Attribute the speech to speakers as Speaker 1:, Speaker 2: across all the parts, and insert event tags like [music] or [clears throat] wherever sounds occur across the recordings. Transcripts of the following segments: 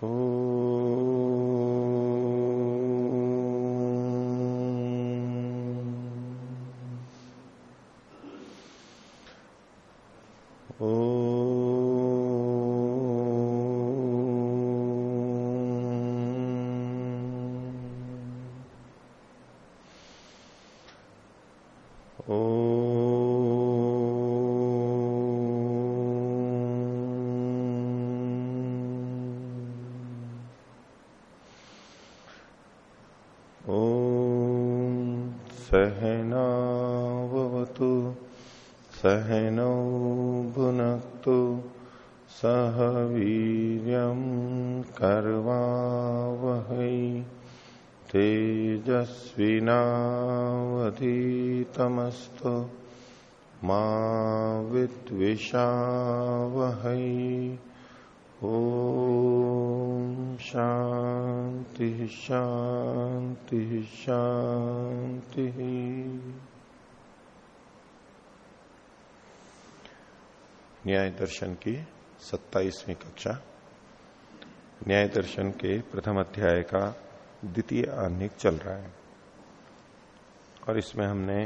Speaker 1: Oh. तेजस्विनावधीतमस्तु मा विद्विषावहै। ओ शांति शांति शांति न्याय दर्शन की सत्ताईसवीं कक्षा। न्याय दर्शन के प्रथम अध्याय का द्वितीय आनिक चल रहा है। और इसमें हमने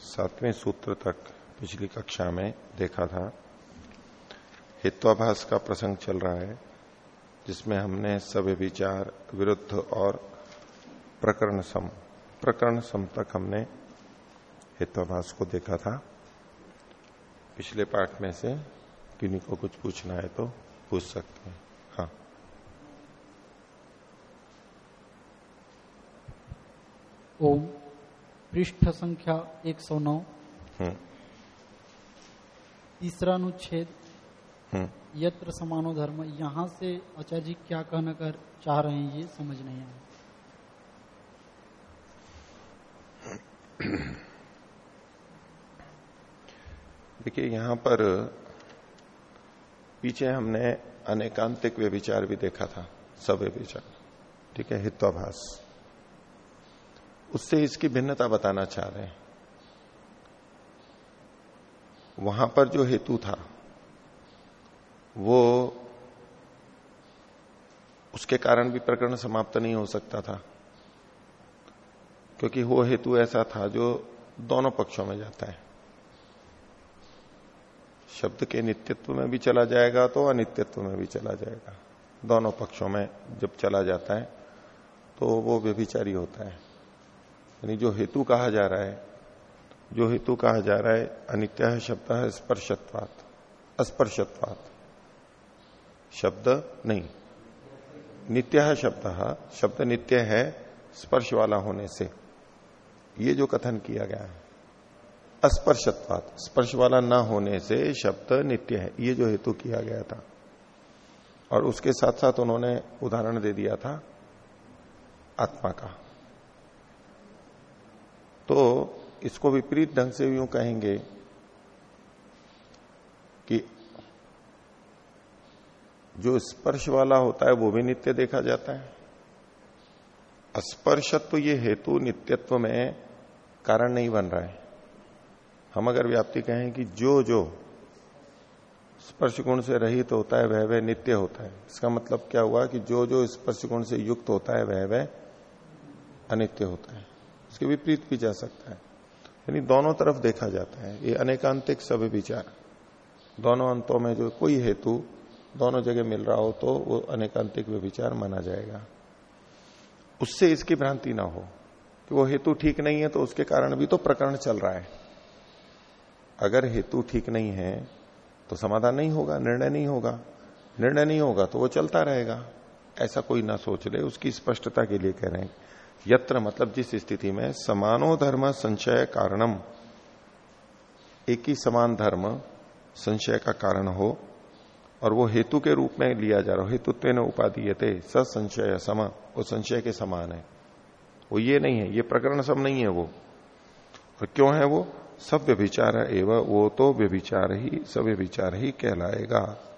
Speaker 1: सातवें सूत्र तक पिछली कक्षा में देखा था। हित्वाभास का प्रसंग चल रहा है, जिसमें हमने सब विचार विरुद्ध और प्रकरण सम प्रकरण सम तक हमने हित्वाभास को देखा था। पिछले पाठ में से किन्हीं को कुछ पूछना है तो पूछ सकते हैं हाँ
Speaker 2: ओम। पृष्ठ संख्या 109
Speaker 1: नौ।
Speaker 2: तीसरा अनुच्छेद
Speaker 1: हम्म।
Speaker 2: यत्र समानो धर्म। यहाँ से आचार्य जी क्या कहना कर चाह रहे हैं ये समझ नहीं आया।
Speaker 1: देखिए यहाँ पर पीछे हमने अनेकांतिक व्यभिचार भी देखा था सब व्यभिचार ठीक है हित्वाभास। उससे इसकी भिन्नता बताना चाह रहे हैं। वहाँ पर जो हेतु था, वो उसके कारण भी प्रकरण समाप्त नहीं हो सकता था, क्योंकि वो हेतु ऐसा था जो दोनों पक्षों में जाता है। शब्द के नित्यत्व में भी चला जाएगा तो अनित्यत्व में भी चला जाएगा। दोनों पक्षों में जब चला जाता है तो वो व्यभिचारी होता है। यानी जो हेतु कहा जा रहा है, जो हेतु कहा जा रहा है, अनित्य है, शब्द है, स्पर्शत्वात। अस्पर्शत्वात। शब्द नहीं। नित्य है शब्द शब्द नित्य है स्पर्श वाला होने से। ये जो कथन किया गया है, अस्पर्शत्वात, स्पर्श वाला न होने से शब्द नित्य है। ये जो हेतु किया गया था। और उसके साथ साथ उन्होंने उदाहरण दे दिया था आत्मा का। तो इसको विपरीत ढंग से यूँ कहेंगे कि जो स्पर्श वाला होता है वो भी नित्य देखा जाता है। अस्पर्शत्व ये हेतु नित्यत्व में कारण नहीं बन रहा है। हम अगर व्याप्ति कहें कि जो जो स्पर्श गुण से रहित तो होता है, वह वह नित्य होता है। इसका मतलब क्या हुआ कि जो जो स्पर्श गुण से युक्त होता है, वह वह अनित्य होता है। उसके विपरीत भी जा सकता है। यानी दोनों तरफ़ देखा जाता है। ये अनेकांतिक सब विचार। दोनों अंतों में जो कोई हेतु दोनों जगह मिल रहा हो तो वो अनेकांतिक विचार माना जाएगा। उससे इसकी भ्रांति ना हो कि वो हेतु ठीक नहीं है तो उसके कारण भी तो प्रकरण चल रहा है। अगर हेतु ठीक नहीं है तो समाधान नहीं होगा, निर्णय नहीं होगा। निर्णय नहीं होगा तो वो चलता रहेगा। ऐसा कोई ना सोच ले, उसकी स्पष्टता के लिए कह रहे हैं। यत्र मतलब जिस स्थिति में समानो धर्म संशय कारणम। एक ही समान धर्म संशय का कारण हो और वो हेतु के रूप में लिया जा रहा हो। हेतुत्व न उपाधि संशय सम, वो संशय के समान है। वो ये नहीं है, ये प्रकरण सब नहीं है वो। और क्यों है वो? सब व्यभिचार एवं, वो तो व्यभिचार ही सब व्यभिचार ही कहलाएगा।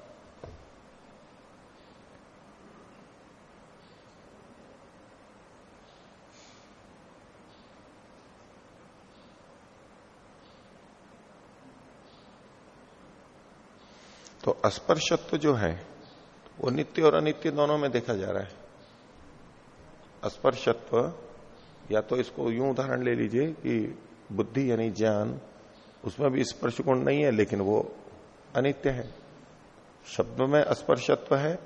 Speaker 1: तो अस्पर्शत्व जो है, वो नित्य और अनित्य दोनों में देखा जा रहा है। स्पर्शत्व या तो इसको यूँ उदाहरण ले लीजिए कि बुद्धि यानी ज्ञान, उसमें भी स्पर्श गुण नहीं है, लेकिन वो अनित्य है। शब्द में स्पर्शत्व है,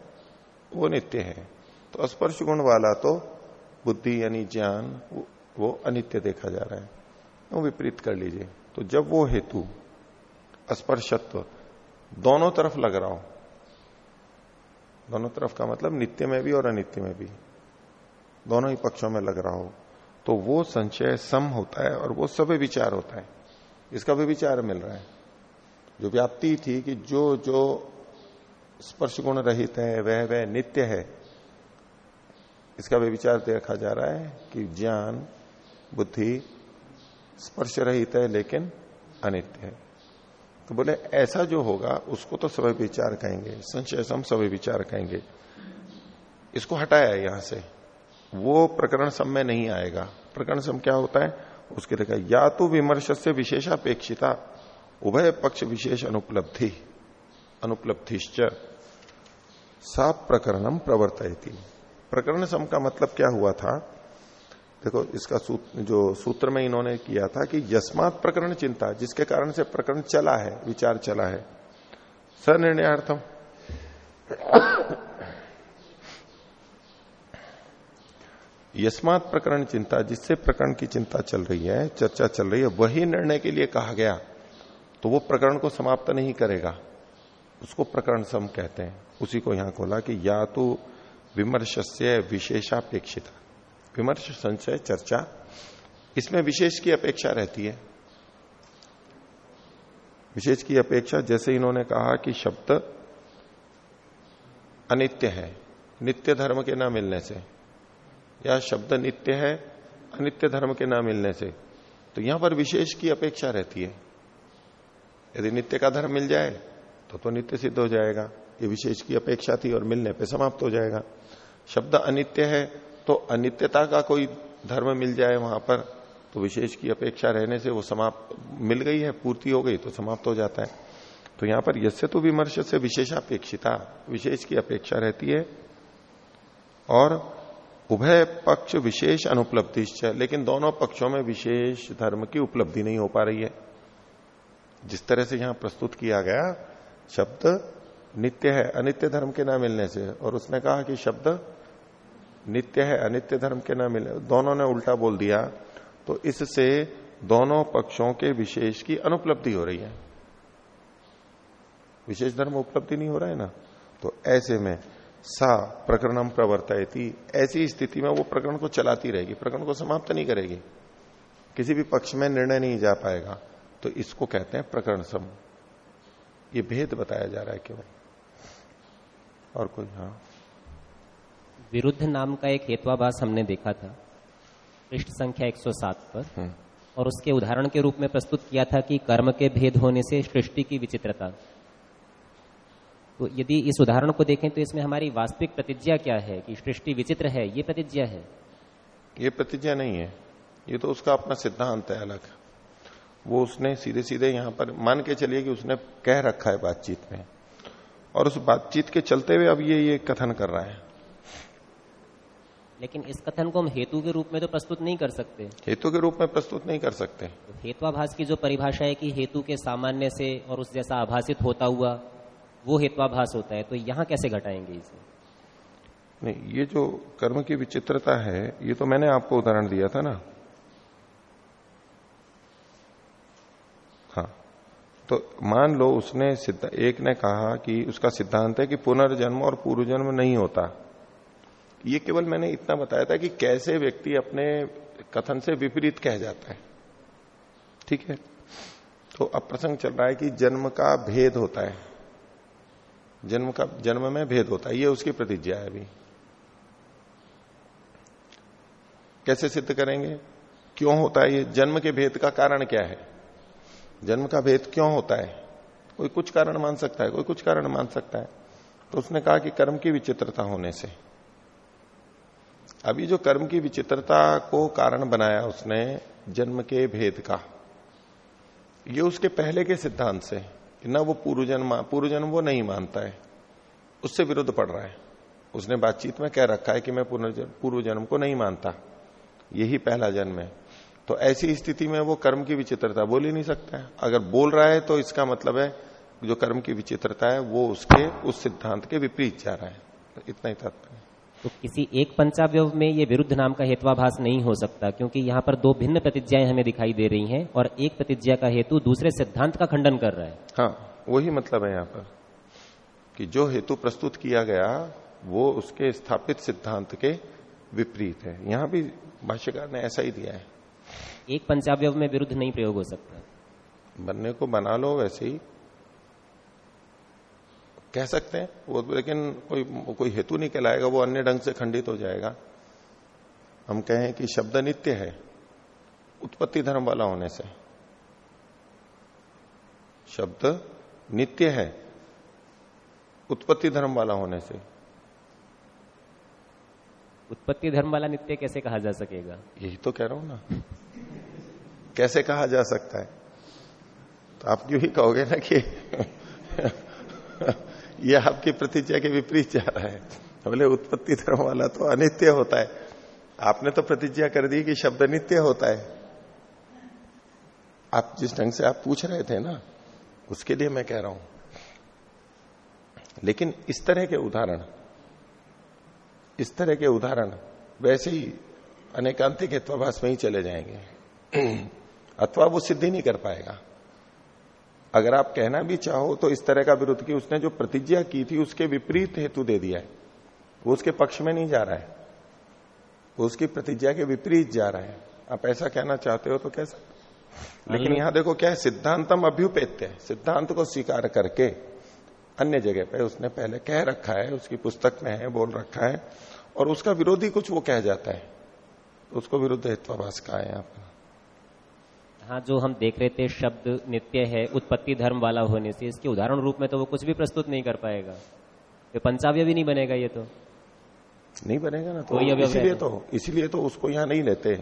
Speaker 1: वो नित्य है। तो स्पर्श गुण वाला तो बुद्धि यानी ज्ञान, वो अनित्य देखा जा रहा है। वो विपरीत कर लीजिए। तो जब वो हेतु स्पर्शत्व दोनों तरफ़ लग रहा हो। दोनों तरफ़ का मतलब नित्य में भी और अनित्य में भी। दोनों ही पक्षों में लग रहा हो। तो वो संशय सम होता है और वो सभी विचार होता है। इसका भी विचार मिल रहा है। जो व्याप्ति थी कि जो जो स्पर्श गुण रहित है, वह वह नित्य है, इसका भी विचार देखा जा रहा है कि ज्ञान, बुद्धि स्पर्श रहित है, लेकिन अनित्य है। तो बोले, ऐसा जो होगा, उसको तो सभी विचार कहेंगे। संशय सम सभी विचार कहेंगे। इसको हटाया यहाँ से। वो प्रकरण सम में नहीं आएगा। प्रकरण सम क्या होता है? उसके देखा या तो विमर्श से विशेषापेक्षिता, उभय पक्ष विशेष अनुपलब्धि, अनुपलब्धिश्च, सा प्रकरणम प्रवर्तयती। प्रकरण सम का मतलब क्या हुआ था? देखो, इसका सूत्र जो सूत्र में इन्होंने किया था कि यस्मात प्रकरण चिंता, जिसके कारण से प्रकरण चला है, विचार चला है। सनिर्णयार्थम। यस्मात प्रकरण चिंता, जिससे प्रकरण की चिंता चल रही है, चर्चा चल रही है, वही निर्णय के लिए कहा गया तो वो प्रकरण को समाप्त नहीं करेगा। उसको प्रकरण सम कहते हैं। उसी को यहाँ खोला कि या तो विमर्श से विशेषापेक्षिता। विमर्श, संशय, चर्चा, इसमें विशेष की अपेक्षा रहती है। विशेष की अपेक्षा, जैसे इन्होंने कहा कि शब्द अनित्य है, नित्य धर्म के ना मिलने से, या शब्द नित्य है, अनित्य धर्म के ना मिलने से तो यहाँ पर विशेष की अपेक्षा रहती है। यदि नित्य का धर्म मिल जाए तो तो नित्य सिद्ध हो जाएगा। ये विशेष की अपेक्षा थी और मिलने पे समाप्त हो जाएगा। शब्द अनित्य है तो अनित्यता का कोई धर्म मिल जाए वहाँ पर तो विशेष की अपेक्षा रहने से वो समाप्त मिल गई है, पूर्ति हो गई तो समाप्त हो जाता है। तो यहाँ पर यसे तो विमर्श से विशेषापेक्षिता, विशेष की अपेक्षा रहती है। और उभय पक्ष विशेष अनुपलब्धि लेकिन दोनों पक्षों में विशेष धर्म की उपलब्धि नहीं हो पा रही है। जिस तरह से यहाँ प्रस्तुत किया गया, शब्द नित्य है, अनित्य धर्म के ना मिलने से, और उसने कहा कि शब्द नित्य है, अनित्य धर्म के न मिले। दोनों ने उल्टा बोल दिया तो इससे दोनों पक्षों के विशेष की अनुपलब्धि हो रही है। विशेष धर्म उपलब्धि नहीं हो रहा है ना? तो ऐसे में सा प्रकरणम प्रवर्तयती, ऐसी स्थिति में वो प्रकरण को चलाती रहेगी, प्रकरण को समाप्त नहीं करेगी। किसी भी पक्ष में निर्णय नहीं जा पाएगा तो इसको कहते हैं प्रकरण सम। ये भेद बताया जा रहा है क्यों? और कोई हाँ।
Speaker 3: विरुद्ध नाम का एक हेत्वाभास हमने देखा था पृष्ठ संख्या 107 पर। हम्म। और उसके उदाहरण के रूप में प्रस्तुत किया था कि कर्म के भेद होने से सृष्टि की विचित्रता। तो यदि इस उदाहरण को देखें तो इसमें हमारी वास्तविक प्रतिज्ञा क्या है कि सृष्टि विचित्र है? ये प्रतिज्ञा है।
Speaker 1: ये प्रतिज्ञा नहीं है। ये तो उसका अपना सिद्धांत है अलग। वो उसने सीधे सीधे यहाँ पर मान के चलिए कि उसने कह रखा है बातचीत में। और उस बातचीत के चलते हुए अब ये ये कथन कर रहा है।
Speaker 3: लेकिन इस कथन को हम हेतु के रूप में तो प्रस्तुत नहीं कर सकते।
Speaker 1: हेतु के रूप में प्रस्तुत नहीं कर सकते।
Speaker 3: तो हेत्वाभास की जो परिभाषा है कि हेतु के सामान्य से और उस जैसा आभासित होता हुआ वो हेत्वाभास होता है तो यहाँ कैसे घटाएँगे इसे?
Speaker 1: नहीं ये जो कर्म की विचित्रता है ये तो मैंने आपको उदाहरण दिया था ना। हाँ तो मान लो उसने एक ने कहा कि उसका सिद्धांत है कि पुनर्जन्म और पूर्व जन्म नहीं होता। ये केवल मैंने इतना बताया था कि कैसे व्यक्ति अपने कथन से विपरीत कह जाता है। ठीक है? तो अब प्रसंग चल रहा है कि जन्म का भेद होता है। जन्म का, जन्म में भेद होता है। ये उसकी प्रतिज्ञा है अभी। कैसे सिद्ध करेंगे? क्यों होता है ये? जन्म के भेद का कारण क्या है? जन्म का भेद क्यों होता है? कोई कुछ कारण मान सकता है, कोई कुछ कारण मान सकता है। तो उसने कहा कि कर्म की विचित्रता होने से। अभी जो कर्म की विचित्रता को कारण बनाया उसने, जन्म के भेद का, ये उसके पहले के सिद्धांत से ना वो पूर्व जन्म पूर्व जन्म वो नहीं मानता है, उससे विरुद्ध पड़ रहा है। उसने बातचीत में कह रखा है कि मैं पूर्व जन्म को नहीं मानता, यही पहला जन्म है। तो ऐसी स्थिति में वो कर्म की विचित्रता बोल ही नहीं सकता है। अगर बोल रहा है तो इसका मतलब है, जो कर्म की विचित्रता है, वो उसके, उस सिद्धांत के विपरीत जा रहा है। तो इतना ही तात्पर्य।
Speaker 3: तो किसी एक पंचावय में ये विरुद्ध नाम का हेतुवाभास नहीं हो सकता क्योंकि यहाँ पर दो भिन्न प्रतिज्ञाएँ हमें दिखाई दे रही हैं और एक प्रतिज्ञा का हेतु दूसरे सिद्धांत का खंडन कर रहा है।
Speaker 1: हाँ वही मतलब है यहाँ पर कि जो हेतु प्रस्तुत किया गया वो उसके स्थापित सिद्धांत के विपरीत है। यहाँ भी भाष्यकार ने ऐसा ही दिया है।
Speaker 3: एक पंचावय में विरुद्ध नहीं प्रयोग हो सकता।
Speaker 1: बनने को बना लो वैसे ही। कह सकते हैं। वो लेकिन कोई कोई हेतु नहीं कहलाएगा वो अन्य ढंग से खंडित हो जाएगा। हम कहें कि शब्द नित्य है उत्पत्ति धर्म वाला होने से। शब्द नित्य है उत्पत्ति धर्म वाला होने से।
Speaker 3: उत्पत्ति धर्म वाला नित्य कैसे कहा जा सकेगा?
Speaker 1: यही तो कह रहा हूँ ना। कैसे कहा जा सकता है? तो आप क्यों ही कहोगे ना कि ये आपकी प्रतिज्ञा के विपरीत जा रहा है। बोले, उत्पत्ति धर्म वाला तो अनित्य होता है। आपने तो प्रतिज्ञा कर दी कि शब्द नित्य होता है। आप जिस ढंग से आप पूछ रहे थे ना, उसके लिए मैं कह रहा हूँ। लेकिन इस तरह के उदाहरण, इस तरह के उदाहरण वैसे ही अनेकांतिक हेत्वाभास में ही चले जाएँगे। [clears throat] अथवा वो सिद्धि नहीं कर पाएगा। अगर आप कहना भी चाहो तो इस तरह का विरुद्ध की उसने जो प्रतिज्ञा की थी उसके विपरीत हेतु दे दिया है। वो उसके पक्ष में नहीं जा रहा है। वो उसकी प्रतिज्ञा के विपरीत जा रहा है। आप ऐसा कहना चाहते हो तो कह सकते लेकिन यहाँ देखो क्या है सिद्धांतम अभ्युपेत्य सिद्धांत को स्वीकार करके अन्य जगह पे उसने पहले कह रखा है उसकी पुस्तक में है बोल रखा है और उसका विरोधी कुछ वो कह जाता है। उसको विरुद्ध हित्वाभास कहा है यहाँ पर।
Speaker 3: हाँ जो हम देख रहे थे शब्द नित्य है उत्पत्ति धर्म वाला होने से इसके उदाहरण रूप में तो वो कुछ भी प्रस्तुत नहीं कर पाएगा। ये पंचाव्य भी नहीं बनेगा ये तो।
Speaker 1: नहीं बनेगा ना तो इसीलिए तो इसीलिए तो उसको यहाँ नहीं लेते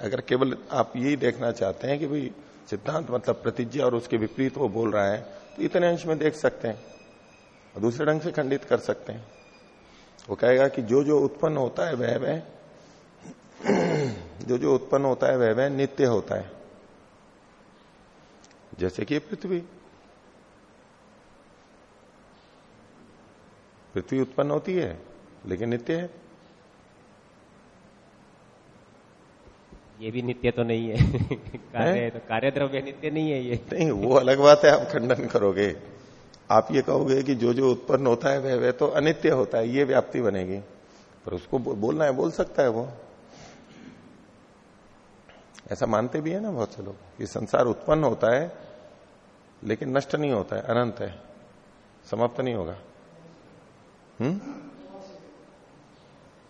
Speaker 1: अगर केवल आप यही देखना चाहते हैं कि भाई सिद्धांत मतलब प्रतिज्ञा और उसके विपरीत वो बोल रहा है तो इतने अंश में देख सकते हैं और दूसरे ढंग से खंडित कर सकते हैं। वो कहेगा कि जो जो उत्पन्न होता है वह वह [clears throat] जो जो उत्पन्न होता है वह वह नित्य होता है। जैसे कि पृथ्वी। पृथ्वी उत्पन्न होती है लेकिन नित्य है।
Speaker 3: ये भी नित्य तो नहीं है। [laughs] कार्य तो कार्य द्रव्य नित्य नहीं है ये।
Speaker 1: नहीं वो अलग बात है आप खंडन करोगे। आप ये कहोगे कि जो जो उत्पन्न होता है वह वह तो अनित्य होता है ये व्याप्ति बनेगी। पर उसको बोलना है बोल सकता है वो। ऐसा मानते भी है ना बहुत से लोग कि संसार उत्पन्न होता है लेकिन नष्ट नहीं होता है, अनंत है। समाप्त नहीं होगा। हम्म?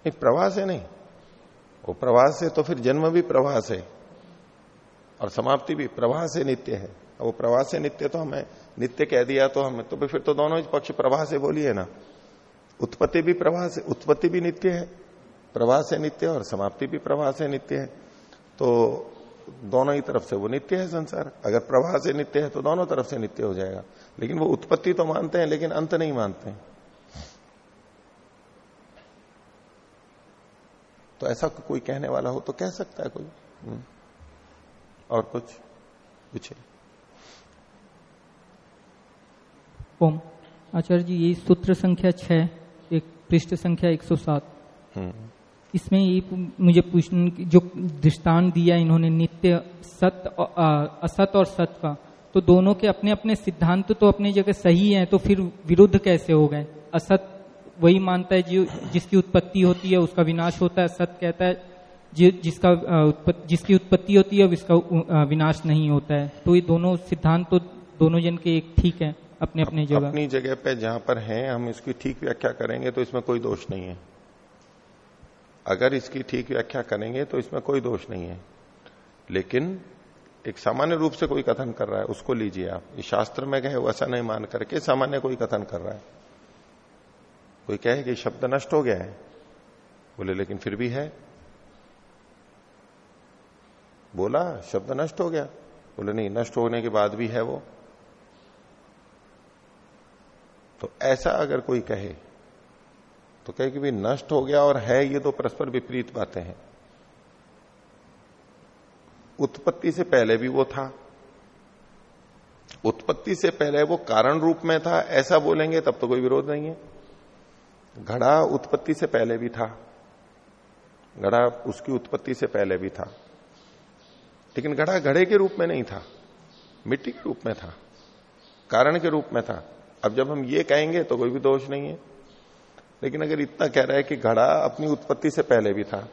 Speaker 1: एक प्रवास है नहीं। वो प्रवास है तो फिर जन्म भी प्रवास है। और समाप्ति भी प्रवाह से नित्य है। वो प्रवास से नित्य तो हमें, नित्य कह दिया तो हमें तो फिर तो दोनों ही पक्ष प्रवाह से बोलिए ना। उत्पत्ति भी प्रवाह से उत्पत्ति भी नित्य है। प्रवाह से नित्य, और समाप्ति भी प्रवाह से नित्य है। तो दोनों ही तरफ़ से वो नित्य है संसार। अगर प्रवाह से नित्य है तो दोनों तरफ़ से नित्य हो जाएगा। लेकिन वो उत्पत्ति तो मानते हैं लेकिन अंत नहीं मानते। हैं तो ऐसा कोई कहने वाला हो तो कह सकता है कोई। हम्म। और कुछ? पूछे
Speaker 4: ओम। आचार्य जी ये सूत्र संख्या छह एक पृष्ठ संख्या 107 हम्म। इसमें ये मुझे पूछने जो दृष्टान दिया इन्होंने नित्य सत असत और सत का तो दोनों के अपने अपने सिद्धांत तो अपनी जगह सही है तो फिर विरुद्ध कैसे हो गए? असत वही मानता है जो जिसकी उत्पत्ति होती है उसका विनाश होता है सत कहता है जि, जिसका जिसकी उत्पत्ति होती है उसका विनाश नहीं होता है। तो ये दोनों सिद्धांत तो दोनों जन के एक ठीक है अपने अपने जगह।
Speaker 1: अपनी जगह पे जहाँ पर है हम इसकी ठीक व्याख्या करेंगे तो इसमें कोई दोष नहीं है। अगर इसकी ठीक व्याख्या करेंगे तो इसमें कोई दोष नहीं है। लेकिन एक सामान्य रूप से कोई कथन कर रहा है, उसको लीजिए आप। शास्त्र में कहे, वैसा नहीं मान करके सामान्य कोई कथन कर रहा है। कोई कहे कि शब्द नष्ट हो गया है। बोले, लेकिन फिर भी है। बोला, शब्द नष्ट हो गया। बोले, नहीं, नष्ट होने के बाद भी है वो। तो ऐसा अगर कोई कहे तो कहे कि भाई, नष्ट हो गया और है, ये तो परस्पर विपरीत बातें हैं। उत्पत्ति से पहले भी वो था। उत्पत्ति से पहले वो कारण रूप में था, ऐसा बोलेंगे तब तो कोई विरोध नहीं है। घड़ा उत्पत्ति से पहले भी था। घड़ा उसकी उत्पत्ति से पहले भी था। लेकिन घड़ा घड़े के रूप में नहीं था, मिट्टी के रूप में था, कारण के रूप में था। अब जब हम ये कहेंगे तो कोई भी दोष नहीं है। लेकिन अगर इतना कह रहा है कि घड़ा अपनी उत्पत्ति से पहले भी था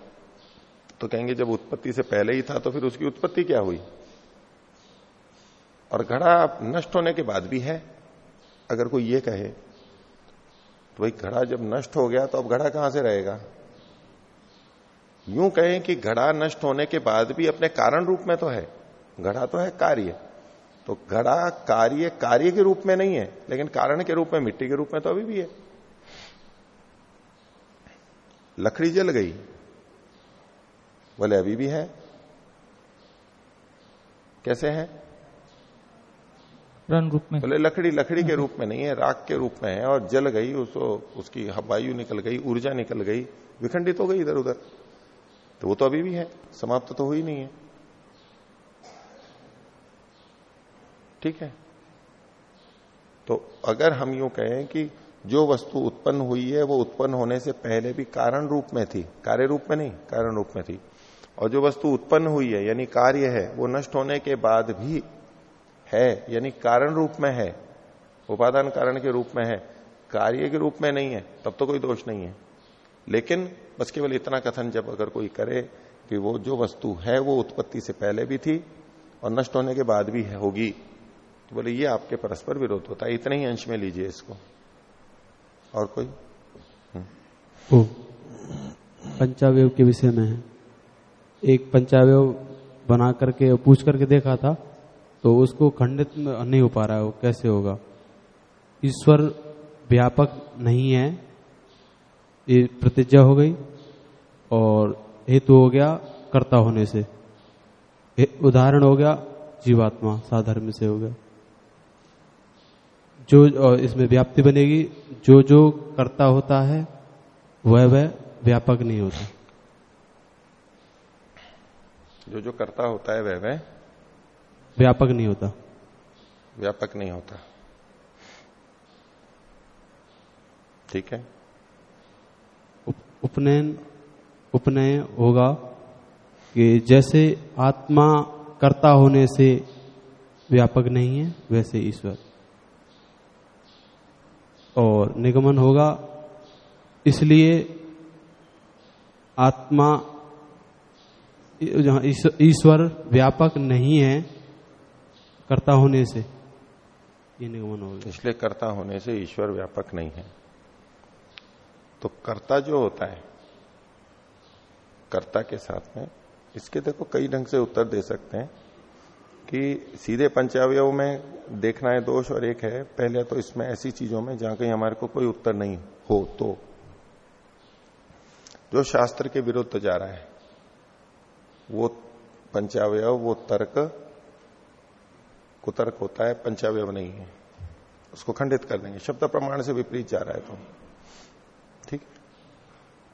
Speaker 1: तो कहेंगे जब उत्पत्ति से पहले ही था तो फिर उसकी उत्पत्ति क्या हुई? और घड़ा नष्ट होने के बाद भी है, अगर कोई ये कहे तो भाई घड़ा जब नष्ट हो गया तो अब घड़ा कहाँ से रहेगा? यूँ कहें कि घड़ा नष्ट होने के बाद भी अपने कारण रूप में तो है, घड़ा तो है कार्य। तो घड़ा कार्य कार्य के रूप में नहीं है, लेकिन कारण के रूप में, मिट्टी के रूप में तो अभी भी है। लकड़ी जल गई। बोले अभी भी है? कैसे है?
Speaker 4: रन रूप में।
Speaker 1: बोले लकड़ी लकड़ी के रूप में नहीं है राख के रूप में है और जल गई उसको उसकी वायु निकल गई ऊर्जा निकल गई विखंडित हो गई इधर उधर। तो वो तो अभी भी है समाप्त तो हुई नहीं है। ठीक है? तो अगर हम यूँ कहें कि जो वस्तु उत्पन्न हुई है, वो उत्पन्न होने से पहले भी कारण रूप में थी। कार्य रूप में नहीं, कारण रूप में थी। और जो वस्तु उत्पन्न हुई है, यानी कार्य है, वो नष्ट होने के बाद भी है, यानी कारण रूप में है। उपादान कारण के रूप में है। कार्य के रूप में नहीं है, तब तो कोई दोष नहीं है। लेकिन बस केवल इतना कथन जब अगर कोई करे कि वो जो वस्तु है, वो उत्पत्ति से पहले भी थी और नष्ट होने के बाद भी होगी तो बोले, ये आपके परस्पर विरोध होता है। इतने ही अंश में लीजिए इसको। और कोई?
Speaker 5: पंचावय के विषय में है। एक पंचावय बना करके पूछ करके देखा था तो उसको खंडित नहीं हो पा रहा है। वो कैसे होगा? ईश्वर व्यापक नहीं है। ये प्रतिज्ञा हो गई और हेतु हो गया कर्ता होने से। उदाहरण हो गया जीवात्मा साधर्म से हो गया। जो इसमें व्याप्ति बनेगी जो जो करता होता है वह वह व्यापक नहीं होता।
Speaker 1: जो जो करता होता है वह वह
Speaker 5: व्यापक नहीं होता।
Speaker 1: व्यापक नहीं होता। ठीक है?
Speaker 5: उपनयन उपनय होगा कि जैसे आत्मा कर्ता होने से व्यापक नहीं है वैसे ईश्वर। और निगमन होगा। इसलिए आत्मा जहाँ ईश्वर व्यापक नहीं है, कर्ता होने से ये निगमन होगा
Speaker 1: इसलिए कर्ता होने से ईश्वर व्यापक नहीं है। तो कर्ता जो होता है, कर्ता के साथ में, इसके देखो कई ढंग से उत्तर दे सकते हैं। कि सीधे पंचावय में देखना है दोष और एक है, पहले तो इसमें ऐसी चीज़ों में जहाँ कहीं हमारे को कोई उत्तर नहीं हो तो। जो शास्त्र के विरुद्ध जा रहा है, वो पंचावय वो तर्क, कुतर्क होता है पंचावय नहीं है। उसको खंडित कर देंगे। शब्द प्रमाण से विपरीत जा रहा है तो। ठीक?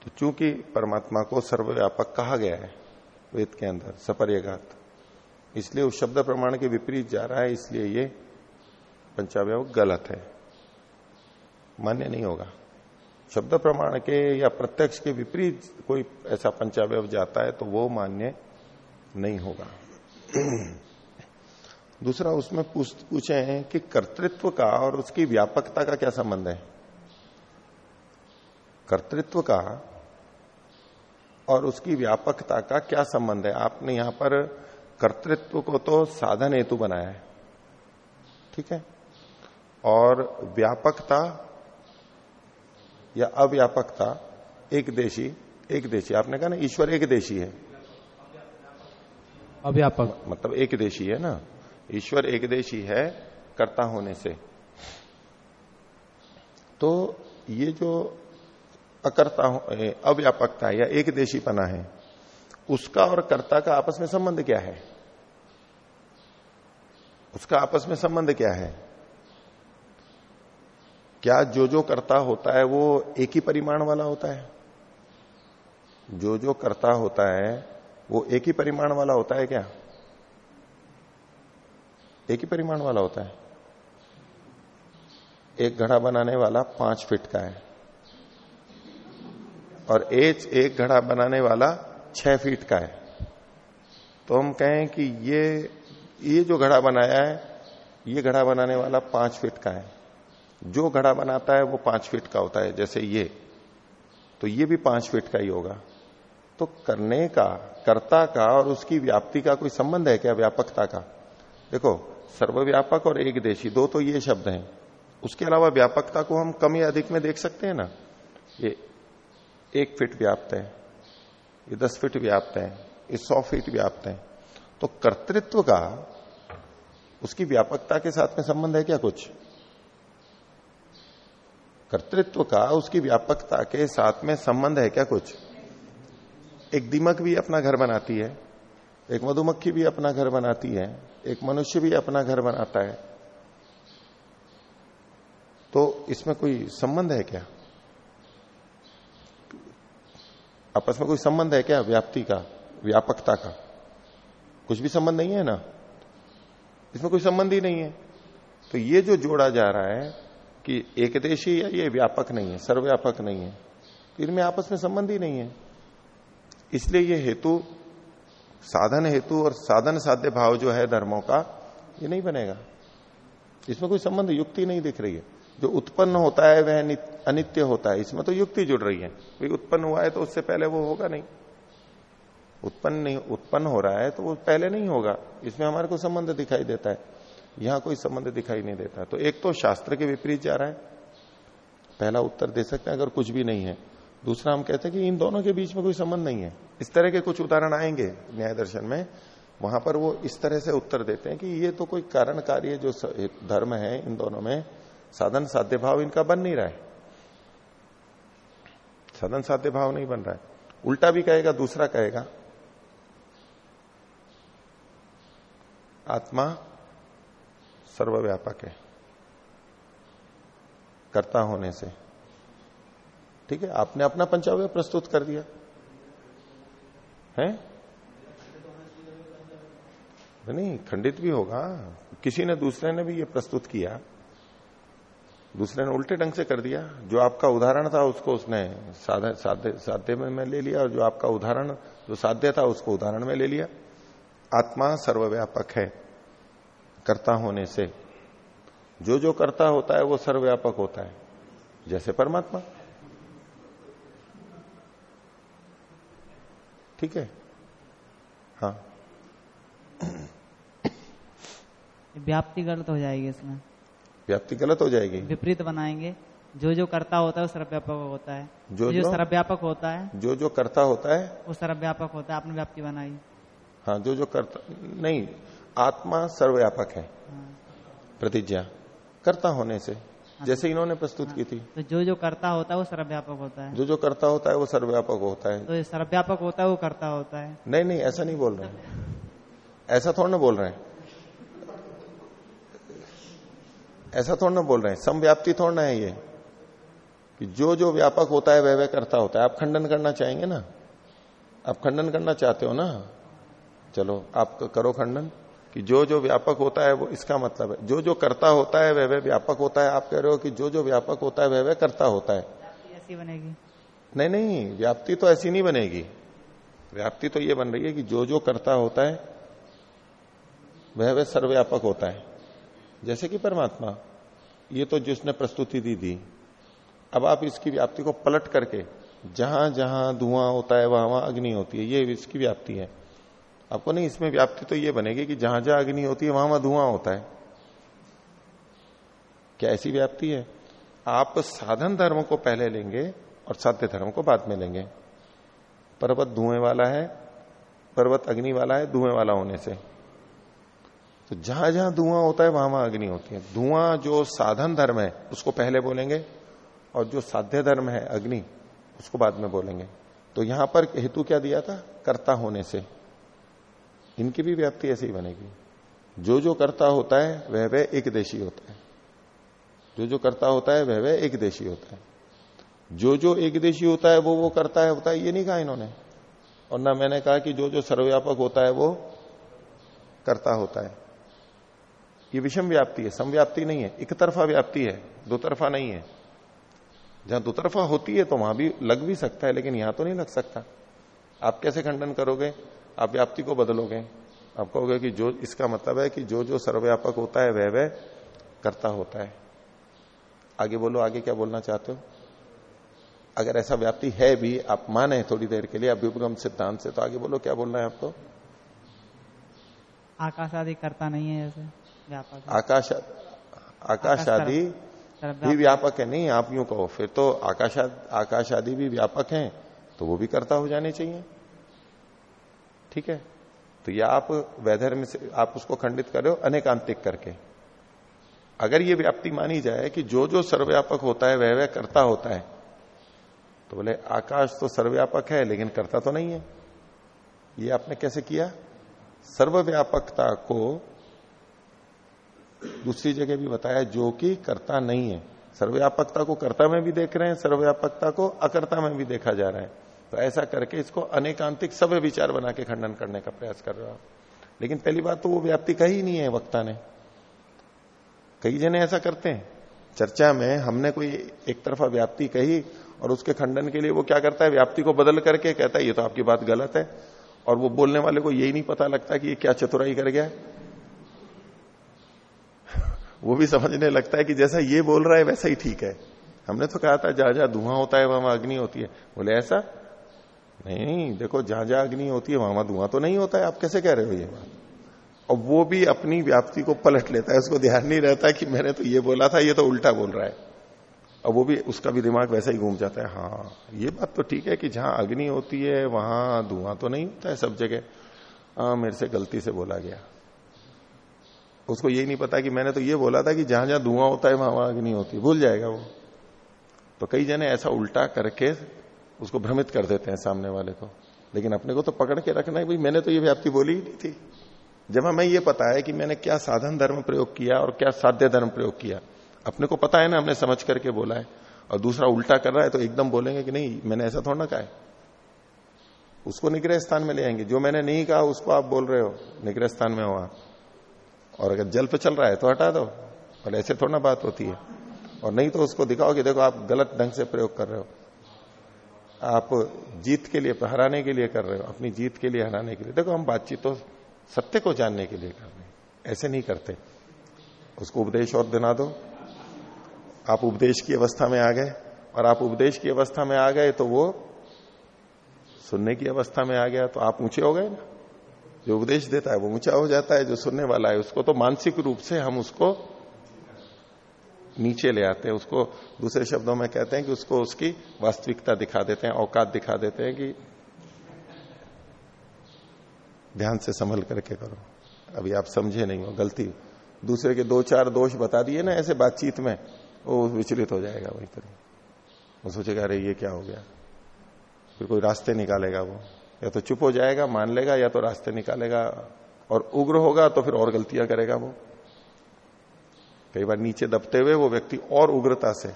Speaker 1: तो चूँकि परमात्मा को सर्वव्यापक कहा गया है वेद के अंदर, सपर्यघात इसलिए उस शब्द प्रमाण के विपरीत जा रहा है, इसलिए ये पंचावय गलत है। मान्य नहीं होगा। शब्द प्रमाण के या प्रत्यक्ष के विपरीत कोई ऐसा पंचावय जाता है तो वो मान्य नहीं होगा। [clears throat] दूसरा, उसमें पूछे हैं कि कर्तृत्व का और उसकी व्यापकता का क्या संबंध है? कर्तृत्व का और उसकी व्यापकता का क्या संबंध है? आपने यहाँ पर कर्तृत्व को तो साधन हेतु बनाया है। ठीक है? और व्यापकता या अव्यापकता एक देशी एक देशी। आपने कहा ना ईश्वर एक देशी है।
Speaker 5: अव्यापक।
Speaker 1: मतलब एक देशी है ना? ईश्वर एक देशी है कर्ता होने से। तो ये जो अकर्ता अव्यापकता या एक देशी पना है उसका और कर्ता का आपस में संबंध क्या है? उसका आपस में संबंध क्या है? क्या जो जो करता होता है वो एक ही परिमाण वाला होता है? जो जो करता होता है वो एक ही परिमाण वाला होता है क्या? एक ही परिमाण वाला होता है। एक घड़ा बनाने वाला पाँच फीट का है। और एच एक घड़ा बनाने वाला छह फीट का है। तो हम कहें कि ये ये जो घड़ा बनाया है, ये घड़ा बनाने वाला पाँच फीट का है। जो घड़ा बनाता है, वो पाँच फीट का होता है, जैसे ये। तो ये भी पाँच फीट का ही होगा। तो करने का, कर्ता का और उसकी व्याप्ति का कोई संबंध है क्या, व्यापकता का? देखो, सर्वव्यापक और एक देशी, दो तो ये शब्द हैं। उसके अलावा व्यापकता को हम कम या अधिक में देख सकते हैं ना? ये एक फीट व्याप्त है। ये दस फीट व्याप्त है, ये सौ फीट व्याप्त है। तो कर्तृत्व का उसकी व्यापकता के साथ में संबंध है क्या कुछ? कर्तृत्व का उसकी व्यापकता के साथ में संबंध है क्या कुछ? एक दीमक भी अपना घर बनाती है, एक मधुमक्खी भी अपना घर बनाती है, एक मनुष्य भी अपना घर बनाता है। तो इसमें कोई संबंध है क्या? आपस में कोई संबंध है क्या व्याप्ति का, व्यापकता का? कुछ भी संबंध नहीं है ना? इसमें कोई संबंध ही नहीं है। तो ये जो जोड़ा जा रहा है कि एकदेशी या ये व्यापक नहीं है, सर्वव्यापक नहीं है। तो इनमें आपस में संबंध ही नहीं है। इसलिए ये हेतु, साधन हेतु और साधन साध्य भाव जो है धर्मों का, ये नहीं बनेगा। इसमें कोई संबंध, युक्ति नहीं दिख रही है। जो उत्पन्न होता है वह अनित्य होता है, इसमें तो युक्ति जुड़ रही है। भाई उत्पन्न हुआ है तो उससे पहले वो होगा नहीं। उत्पन्न नहीं, उत्पन्न हो रहा है तो वो पहले नहीं होगा। इसमें हमारे को संबंध दिखाई देता है। यहाँ कोई संबंध दिखाई नहीं देता। तो एक तो शास्त्र के विपरीत जा रहा है। पहला उत्तर दे सकते हैं, अगर कुछ भी नहीं है। दूसरा हम कहते हैं कि इन दोनों के बीच में कोई संबंध नहीं है। इस तरह के कुछ उदाहरण आएँगे न्याय दर्शन में। वहाँ पर वो इस तरह से उत्तर देते हैं कि ये तो कोई कारण कार्य जो धर्म है इन दोनों में। साधन, साध्य भाव इनका बन नहीं रहा है। साधन साध्य भाव नहीं बन रहा है। उल्टा भी कहेगा, दूसरा कहेगा, आत्मा सर्वव्यापक है, कर्ता होने से। ठीक है, आपने अपना पंचावय प्रस्तुत कर दिया। है? नहीं, खंडित भी होगा। किसी ने, दूसरे ने भी ये प्रस्तुत किया। दूसरे ने उल्टे ढंग से कर दिया। जो आपका उदाहरण था, उसको उसने साध्य साध्य में ले लिया, और जो आपका उदाहरण, जो साध्य था, उसको उदाहरण में ले लिया। आत्मा सर्वव्यापक है, कर्ता होने से। जो जो कर्ता होता है, वो सर्वव्यापक होता है। जैसे परमात्मा। ठीक है? हाँ।
Speaker 6: व्याप्ति गलत हो जाएगी इसमें।
Speaker 1: व्याप्ति गलत हो जाएगी।
Speaker 6: विपरीत बनाएँगे। जो जो करता होता है वो सर्वव्यापक होता है। जो जो सर्वव्यापक होता है
Speaker 1: जो जो करता होता है
Speaker 6: वो सर्वव्यापक होता है। आपने व्याप्ति बनाई।
Speaker 1: हाँ जो जो करता नहीं आत्मा सर्वव्यापक है। हाँ। प्रतिज्ञा। करता होने से। हाँ। जैसे इन्होंने प्रस्तुत हाँ। की थी।
Speaker 6: तो जो जो करता होता है वो सर्वव्यापक होता है।
Speaker 1: जो जो करता होता है वो सर्वव्यापक होता है।
Speaker 6: तो सर्वव्यापक होता है वो करता होता है।
Speaker 1: नहीं नहीं ऐसा नहीं बोल रहे ऐसा थोड़ा ना बोल रहे हैं। ऐसा थोड़ा ना बोल रहे हैं। समव्याप्ति थोड़ा ना है ये कि जो जो व्यापक होता है वह वह करता होता है। आप खंडन करना चाहेंगे ना? आप खंडन करना चाहते हो ना? चलो आप करो खंडन कि जो जो व्यापक होता है वो इसका मतलब है। जो जो करता होता है वह वह व्यापक होता है। आप कह रहे हो कि जो जो व्यापक होता है वह वह करता होता है।
Speaker 6: ऐसी बनेगी।
Speaker 1: नहीं नहीं व्याप्ति तो ऐसी नहीं बनेगी। व्याप्ति तो ये बन रही है कि जो जो करता होता है वह वह सर्वव्यापक होता है। जैसे कि परमात्मा, ये तो जिसने प्रस्तुति दी थी। अब आप इसकी व्याप्ति को पलट करके, जहाँ जहाँ धुआँ होता है, वहाँ वहाँ अग्नि होती है, ये इसकी व्याप्ति है। आपको नहीं, इसमें व्याप्ति तो ये बनेगी कि जहाँ जहाँ अग्नि होती है, वहाँ वहाँ धुआँ होता है। क्या ऐसी व्याप्ति है? आप साधन धर्म को पहले लेंगे और साध्य धर्म को बाद में लेंगे। पर्वत धुएँ वाला है, पर्वत अग्नि वाला है, धुएँ वाला होने से। तो जहाँ जहाँ धुआँ होता है, वहाँ वहाँ अग्नि होती है। धुआँ जो साधन धर्म है, उसको पहले बोलेंगे, और जो साध्य धर्म है, अग्नि, उसको बाद में बोलेंगे। तो यहाँ पर हेतु क्या दिया था? कर्ता होने से। इनकी भी व्याप्ति ऐसी ही बनेगी। जो जो करता होता है, वह वह एक देशी होता है। जो जो करता होता है, वह वह एक देशी होता है। जो जो एक देशी होता है, वो वो करता है, होता है, ये नहीं कहा इन्होंने। और ना मैंने कहा कि जो जो सर्वव्यापक होता है, वो करता होता है। ये विषम व्याप्ति है, समव्याप्ति नहीं है, एक तरफा व्याप्ति है, दो तरफा नहीं है। जहाँ दो तरफा होती है तो वहाँ भी लग भी सकता है, लेकिन यहाँ तो नहीं लग सकता। आप कैसे खंडन करोगे? आप व्याप्ति को बदलोगे। आप कहोगे कि जो, इसका मतलब है कि जो जो सर्वव्यापक होता है वह वह करता होता है। आगे बोलो, आगे क्या बोलना चाहते हो? अगर ऐसा व्याप्ति है भी, आप माने थोड़ी देर के लिए, अभ्युपगम सिद्धांत से तो आगे बोलो, क्या बोलना है आपको?
Speaker 6: आकाश आदि करता नहीं है ऐसे।
Speaker 1: व्यापक आकाश आकाश आदि भी व्यापक। है नहीं आप यूँ कहो फिर तो आकाश आकाश आदि भी व्यापक हैं तो वो भी करता हो जाने चाहिए। ठीक है? तो ये आप वैधर्म से आप उसको खंडित कर अनेकांतिक करके। अगर ये व्याप्ति मानी जाए कि जो जो सर्वव्यापक होता है वह वह करता होता है तो बोले आकाश तो सर्वव्यापक है लेकिन करता तो नहीं है। ये आपने कैसे किया? सर्वव्यापकता को दूसरी जगह भी बताया, जो कि करता नहीं है। सर्वव्यापकता को कर्ता में भी देख रहे हैं, सर्वव्यापकता को अकर्ता में भी देखा जा रहा है। तो ऐसा करके इसको अनेकांतिक सब विचार बना के खंडन करने का प्रयास कर रहा लेकिन पहली बात तो वो व्याप्ति कही नहीं है वक्ता ने। कई जने ऐसा करते हैं। चर्चा में हमने कोई एक तरफा व्याप्ति कही और उसके खंडन के लिए वो क्या करता है? व्याप्ति को बदल करके कहता है, ये तो आपकी बात गलत है। और वो बोलने वाले को यही नहीं पता लगता कि ये क्या चतुराई कर गया वो भी समझने लगता है कि जैसा ये बोल रहा है, वैसा ही ठीक है। हमने तो कहा था जहाँ जहाँ धुआँ होता है, वहाँ अग्नि होती है। बोले, ऐसा? नहीं देखो जहाँ जहाँ अग्नि होती है, वहाँ वहाँ धुआँ तो नहीं होता है। आप कैसे कह रहे हो ये? बात और वो भी अपनी व्याप्ति को पलट लेता है। उसको ध्यान नहीं रहता कि मैंने तो ये बोला था, ये तो उल्टा बोल रहा है। और वो भी, उसका भी दिमाग वैसा ही घूम जाता है। हाँ ये बात तो ठीक है कि जहाँ अग्नि होती है, वहाँ धुआँ तो नहीं होता है, सब जगह। हाँ मेरे से गलती से बोला गया। उसको यही नहीं पता कि मैंने तो ये बोला था कि जहाँ जहाँ धुआँ होता है वहाँ वहाँ अग्नि होती भूल जाएगा वो। तो कई जने ऐसा उल्टा करके उसको भ्रमित कर देते हैं सामने वाले को। लेकिन अपने को तो पकड़ के रखना है, भाई, मैंने तो ये व्याप्ति बोली ही नहीं थी। जब हमें ये पता है कि मैंने क्या साधन धर्म प्रयोग किया और क्या साध्य धर्म प्रयोग किया, अपने को पता है ना, हमने समझ करके बोला है। और दूसरा उल्टा कर रहा है तो एकदम बोलेंगे कि नहीं, मैंने ऐसा थोड़ा ना कहा है। उसको निग्रह स्थान में ले आएँगे। जो मैंने नहीं कहा, उसको आप बोल रहे हो, निग्रह स्थान में हो आप। और अगर जल पे चल रहा है तो हटा दो। और ऐसे थोड़ा बात होती है। और नहीं तो उसको दिखाओ कि देखो आप गलत ढंग से प्रयोग कर रहे हो। आप जीत के लिए, हराने के लिए कर रहे हो, अपनी जीत के लिए हराने के लिए। देखो हम बातचीत तो सत्य को जानने के लिए कर रहे हैं। ऐसे नहीं करते। उसको उपदेश और दिना दो। आप उपदेश की अवस्था में आ गए। और आप उपदेश की अवस्था में आ गए तो वो सुनने की अवस्था में आ गया तो आप ऊँचे हो गए ना। जो उपदेश देता है, वो ऊँचा हो जाता है, जो सुनने वाला है, उसको तो मानसिक रूप से हम उसको नीचे ले आते हैं। उसको दूसरे शब्दों में कहते हैं कि उसको उसकी वास्तविकता दिखा देते हैं, औकात दिखा देते हैं कि ध्यान से संभल करके करो। अभी आप समझे नहीं हो, गलती। दूसरे के दो चार दोष बता दिए ना ऐसे बातचीत में, वो विचलित हो जाएगा वहीं पर। वो सोचेगा, अरे, ये क्या हो गया? फिर कोई रास्ते निकालेगा वो। या तो चुप हो जाएगा, मान लेगा, या तो रास्ते निकालेगा, और उग्र होगा तो फिर और गलतियाँ करेगा वो। कई बार नीचे दबते हुए वो व्यक्ति और उग्रता से,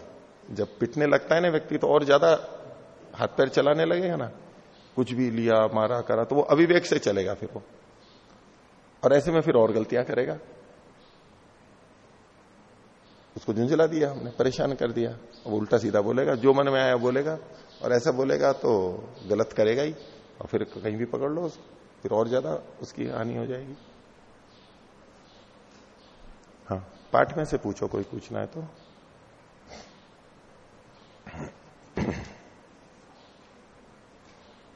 Speaker 1: जब पिटने लगता है ना व्यक्ति तो और ज़्यादा हाथ पैर चलाने लगेगा ना? कुछ भी लिया, मारा, करा तो वो अविवेक से चलेगा फिर वो। और ऐसे में फिर और गलतियाँ करेगा। उसको झुंझला दिया हमने, परेशान कर दिया। वो उल्टा सीधा बोलेगा, जो मन में आया बोलेगा, और ऐसा बोलेगा तो गलत करेगा ही। और फिर कहीं भी पकड़ लो, फिर और ज़्यादा उसकी हानि हो जाएगी। हाँ पाठ में से पूछो, कोई पूछना है तो।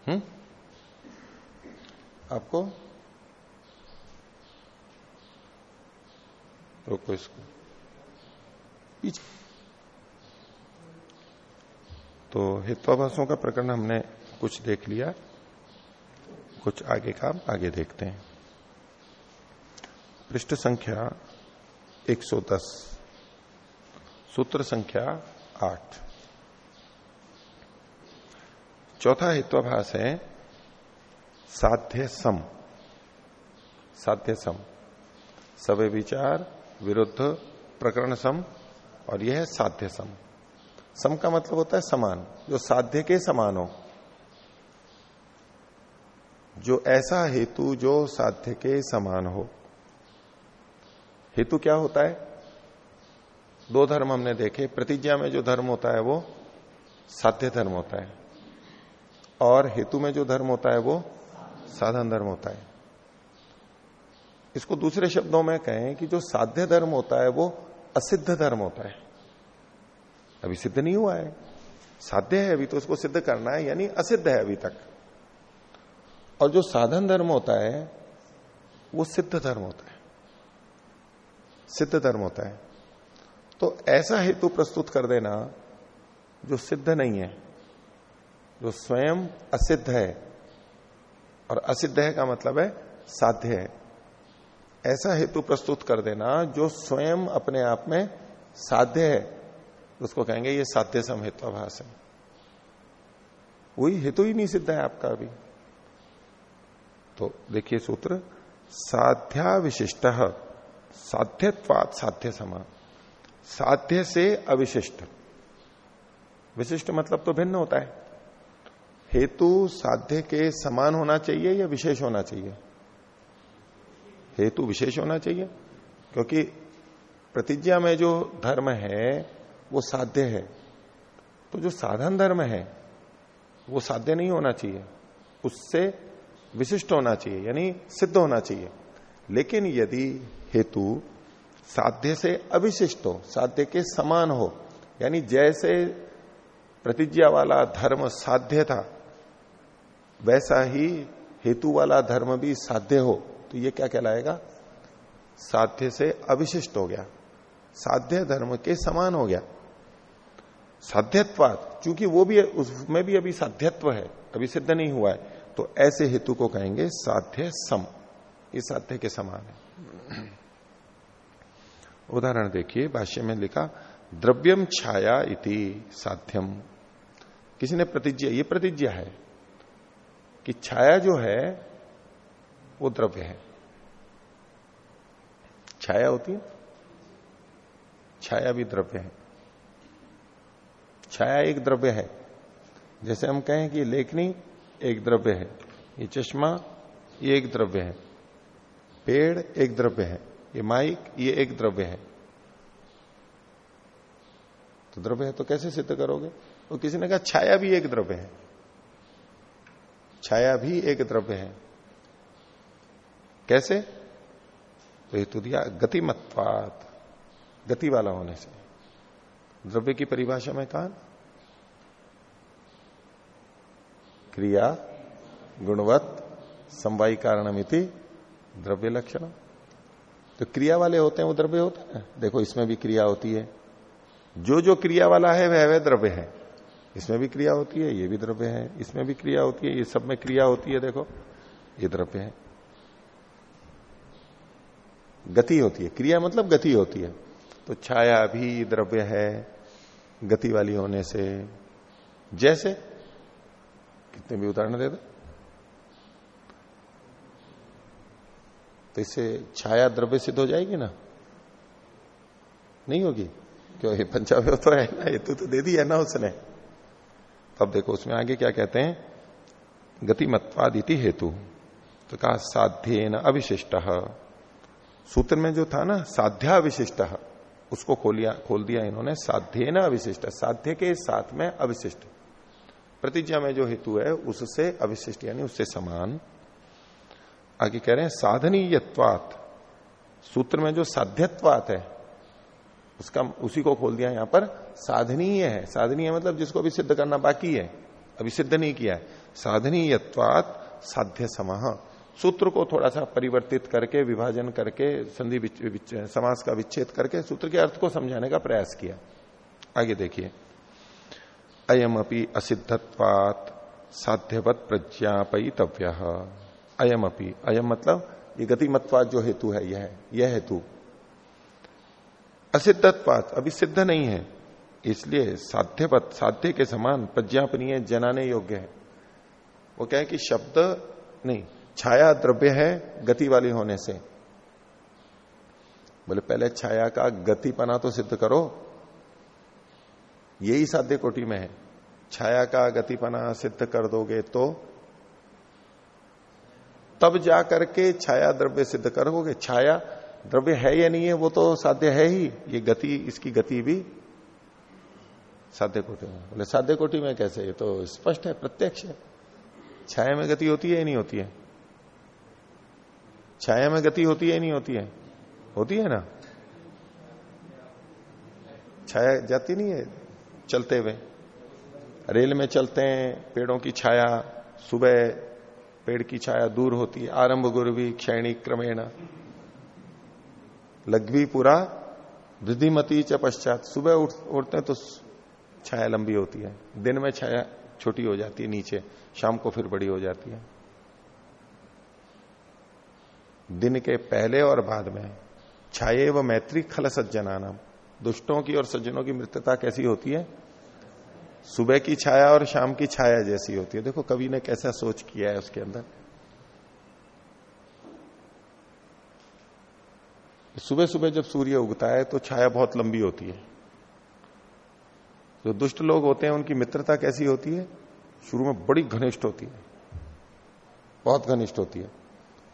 Speaker 1: हम्म? आपको? रोको इसको। पीछे। तो हित्वाभाषों का प्रकरण हमने कुछ देख लिया। कुछ आगे का आगे देखते हैं। पृष्ठ संख्या 110 सूत्र संख्या आठ। चौथा हित्वाभास है, साध्य सम। साध्य सम। सवे विचार, विरुद्ध, प्रकरण सम, और यह है साध्य सम। सम का मतलब होता है समान। जो साध्य के समान हो जो ऐसा हेतु जो साध्य के समान हो। हेतु क्या होता है? दो धर्म हमने देखे। प्रतिज्ञा में जो धर्म होता है वो साध्य धर्म होता है और हेतु में जो धर्म होता है वो साधन धर्म होता है। इसको दूसरे शब्दों में कहें कि जो साध्य धर्म होता है वो असिद्ध धर्म होता है। अभी सिद्ध नहीं हुआ है। साध्य है अभी तो उसको सिद्ध करना है, यानी असिद्ध है अभी तक। और जो साधन धर्म होता है, वो सिद्ध धर्म होता है। सिद्ध धर्म होता है। तो ऐसा हेतु प्रस्तुत कर देना, जो सिद्ध नहीं है, जो स्वयं असिद्ध है। और असिद्ध है का मतलब है, साध्य है। ऐसा हेतु प्रस्तुत कर देना, जो स्वयं अपने आप में साध्य है। उसको कहेंगे, ये साध्य सम हेत्वाभाष है। वही हेतु ही नहीं सिद्ध है आपका अभी। तो देखिए सूत्र साध्या विशिष्ट साध्यत्वात साध्य समा साध्य से अविशिष्ट। विशिष्ट मतलब तो भिन्न होता है। हेतु साध्य के समान होना चाहिए या विशेष होना चाहिए? हेतु विशेष होना चाहिए, क्योंकि प्रतिज्ञा में जो धर्म है, वो साध्य है। तो जो साधन धर्म है, वो साध्य नहीं होना चाहिए। उससे विशिष्ट होना चाहिए, यानी सिद्ध होना चाहिए। लेकिन यदि हेतु साध्य से अविशिष्ट हो, साध्य के समान हो, यानी जैसे प्रतिज्ञा वाला धर्म साध्य था, वैसा ही हेतु वाला धर्म भी साध्य हो तो ये क्या कहलाएगा? साध्य से अविशिष्ट हो गया। साध्य धर्म के समान हो गया। साध्यत्वाद क्योंकि वो भी, उसमें भी अभी साध्यत्व है, अभी सिद्ध नहीं हुआ है तो ऐसे हेतु को कहेंगे साध्य सम। ये साध्य के समान है। उदाहरण देखिए, भाष्य में लिखा, द्रव्यम छाया इति साध्यम। किसी ने प्रतिज्ञा, ये प्रतिज्ञा है कि छाया जो है, वो द्रव्य है। छाया होती है? छाया भी द्रव्य है। छाया एक द्रव्य है। जैसे हम कहें कि लेखनी एक द्रव्य है। ये चश्मा, ये एक द्रव्य है। पेड़ एक द्रव्य है। ये माइक, ये एक द्रव्य है। तो द्रव्य है तो कैसे सिद्ध करोगे? तो किसी ने कहा, छाया भी एक द्रव्य है। छाया भी एक द्रव्य है। कैसे? तो हेतु दिया गतिमत्वात, गति वाला होने से। द्रव्य की परिभाषा में कहा? क्रिया गुणवत समवायी कारणमिति द्रव्य लक्षण तो क्रिया वाले होते हैं, वो द्रव्य होते हैं देखो, इसमें भी क्रिया होती है। जो जो क्रिया वाला है, वह वह द्रव्य है। इसमें भी क्रिया होती है, ये भी द्रव्य है। इसमें भी क्रिया होती है, ये सब में क्रिया होती है, देखो। ये द्रव्य है। गति होती है। क्रिया मतलब गति होती है। तो छाया भी द्रव्य है, गति वाली होने से। जैसे कितने भी उदाहरण दे दो। तो इससे छाया द्रव्य सिद्ध हो जाएगी ना? नहीं होगी? क्यों? ये पंचावय तो है ना ये तो, तो दे दिया ना उसने। तब देखो उसमें आगे क्या कहते हैं? गतिमत्वादिति हेतु तो कहा साध्य न अविशिष्ट। सूत्र में जो था ना साध्या विशिष्ट उसको खोलिया खोल दिया इन्होंने साध्य न अविशिष्ट। साध्य के साथ में अविशिष्ट। प्रतिज्ञा में जो हेतु है, उससे अविशिष्ट, यानी उससे समान। आगे कह रहे हैं, साधनीयत्वात। सूत्र में जो साध्यत्वात है, उसका उसी को खोल दिया यहाँ पर, साधनीय है। साधनीय मतलब जिसको अभी सिद्ध करना बाकी है, अभी सिद्ध नहीं किया है। साधनीयत्वात साध्य समाह सूत्र को थोड़ा सा परिवर्तित करके, विभाजन करके, संधि समास का विच्छेद करके, सूत्र के अर्थ को समझाने का प्रयास किया। आगे देखिए। अयम अपनी असिद्धत्वात साध्यवत अयम अपनी अयम मतलब ये गतिमत्वाद जो हेतु है, यह यह हेतु। असिद्धत्वात, अभी सिद्ध नहीं है, इसलिए साध्यवत, साध्य के समान प्रज्ञापनीय, जनाने योग्य है। वो क्या है कि शब्द नहीं, छाया द्रव्य है गति वाली होने से। बोले, पहले छाया का गतिपना तो सिद्ध करो यही साध्य कोटि में है। छाया का गतिपना सिद्ध कर दोगे तो? तब जा करके छाया द्रव्य सिद्ध करोगे। छाया द्रव्य है या नहीं है, वो तो साध्य है ही। ये गति, इसकी गति भी साध्य कोटि में। बोले, साध्य कोटि में कैसे? ये तो स्पष्ट है, प्रत्यक्ष है। छाया में गति होती है या नहीं होती है? छाया में गति होती है नहीं होती है? होती है ना? छाया जाती नहीं है। चलते हुए। रेल में चलते हैं, पेड़ों की छाया, सुबह पेड़ की छाया दूर होती है। आरंभ गुरवी क्षैणिक क्रमेण। लघवी पूरा वृद्धिमती च पश्चात सुबह उठ, उठते हैं तो छाया लंबी होती है। दिन में छाया छोटी हो जाती है, नीचे। शाम को फिर बड़ी हो जाती है। दिन के पहले और बाद में छाये व मैत्री खल सज्जना नाम दुष्टों की और सज्जनों की मृत्यता कैसी होती है? सुबह की छाया और शाम की छाया जैसी होती है। देखो, कवि ने कैसा सोच किया है उसके अंदर। सुबह सुबह जब सूर्य उगता है तो छाया बहुत लंबी होती है। जो दुष्ट लोग होते हैं, उनकी मित्रता कैसी होती है? शुरू में बड़ी घनिष्ठ होती है। बहुत घनिष्ठ होती है।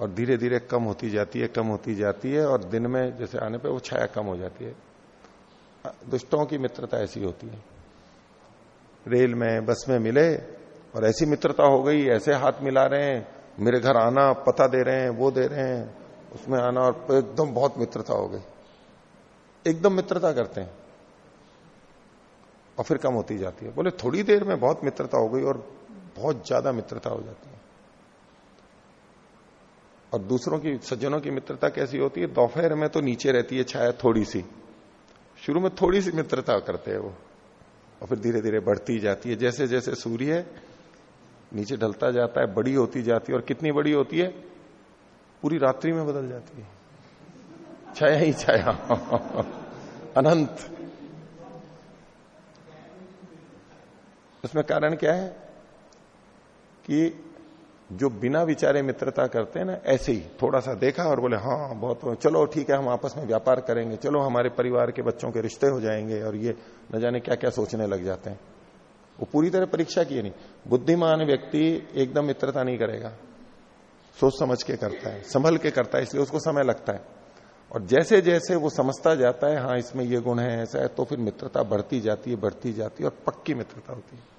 Speaker 1: और धीरे धीरे कम होती जाती है, कम होती जाती है और दिन में जैसे आने पे वो छाया कम हो जाती है। दुष्टों की मित्रता ऐसी होती है। रेल में, बस में मिले और ऐसी मित्रता हो गई, ऐसे हाथ मिला रहे हैं, मेरे घर आना, पता दे रहे हैं, वो दे रहे हैं, उसमें आना और एकदम बहुत मित्रता हो गई। एकदम मित्रता करते हैं। और फिर कम होती जाती है। बोले, थोड़ी देर में बहुत मित्रता हो गई और बहुत ज़्यादा मित्रता हो जाती है। और दूसरों की, सज्जनों की मित्रता कैसी होती है? दोपहर में तो नीचे रहती है छाया थोड़ी सी। शुरू में थोड़ी सी मित्रता करते हैं वो, और फिर धीरे धीरे बढ़ती जाती है। जैसे जैसे सूर्य नीचे ढलता जाता है, बड़ी होती जाती है, और कितनी बड़ी होती है, पूरी रात्रि में बदल जाती है। छाया ही छाया। [laughs] अनंत। उसमें कारण क्या है? कि जो बिना विचारे मित्रता करते हैं ना, ऐसे ही, थोड़ा सा देखा और बोले हाँ बहुत चलो ठीक है, हम आपस में व्यापार करेंगे, चलो हमारे परिवार के बच्चों के रिश्ते हो जाएँगे और ये न जाने क्या क्या सोचने लग जाते हैं। वो पूरी तरह परीक्षा किए नहीं। बुद्धिमान व्यक्ति एकदम मित्रता नहीं करेगा। सोच समझ के करता है, संभल के करता है, इसलिए उसको समय लगता है। और जैसे जैसे वो समझता जाता है हाँ इसमें ये गुण है, ऐसा है तो फिर मित्रता बढ़ती जाती है, बढ़ती जाती है और पक्की मित्रता होती है।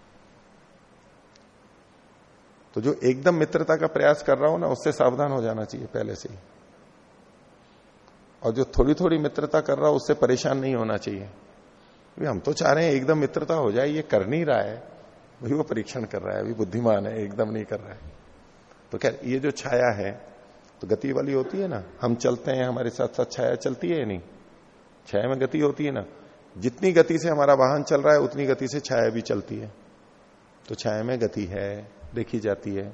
Speaker 1: तो जो एकदम मित्रता का प्रयास कर रहा हो ना, उससे सावधान हो जाना चाहिए पहले से ही। और जो थोड़ी थोड़ी मित्रता कर रहा हो, उससे परेशान नहीं होना चाहिए। हम तो चाह रहे हैं एकदम मित्रता हो जाए, ये कर नहीं रहा है। वही वो परीक्षण कर रहा है, अभी बुद्धिमान है, एकदम नहीं कर रहा है। तो क्या ये जो छाया है तो गति वाली होती है ना? हम चलते हैं, हमारे साथ साथ छाया चलती है नहीं? छाया में गति होती है ना? जितनी गति से हमारा वाहन चल रहा है, उतनी गति से छाया भी चलती है। तो छाया में गति है। देखी जाती है।